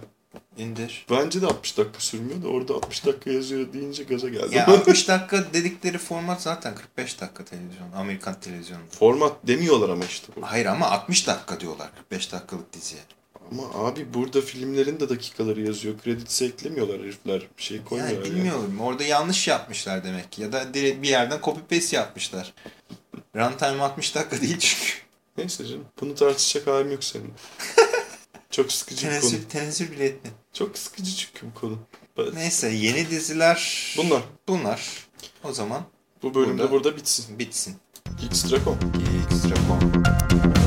İndir. Bence de 60 dakika sürmüyor da orada 60 dakika yazıyor deyince gaza geldim. Ya 60 dakika dedikleri format zaten 45 dakika televizyon. Amerikan televizyonu. Format demiyorlar ama işte bu. Hayır ama 60 dakika diyorlar 45 dakikalık diziye. Ama abi burada filmlerin de dakikaları yazıyor. Kredisi eklemiyorlar herifler. Bir şey koymuyorlar. Yani yani. bilmiyorum. Orada yanlış yapmışlar demek ki. Ya da direkt bir yerden copy paste yapmışlar. Runtime 60 dakika değil çünkü. Neyse canım. Bunu tartışacak halim yok senin. Çok sıkıcı bir konu. Tenezzül, bile etmedi. Çok sıkıcı çünkü bu konu. Bas. Neyse yeni diziler Bunlar. bunlar. O zaman Bu bölümde Burada- burada, bitsin. bitsin. Geekstra.com Extra.com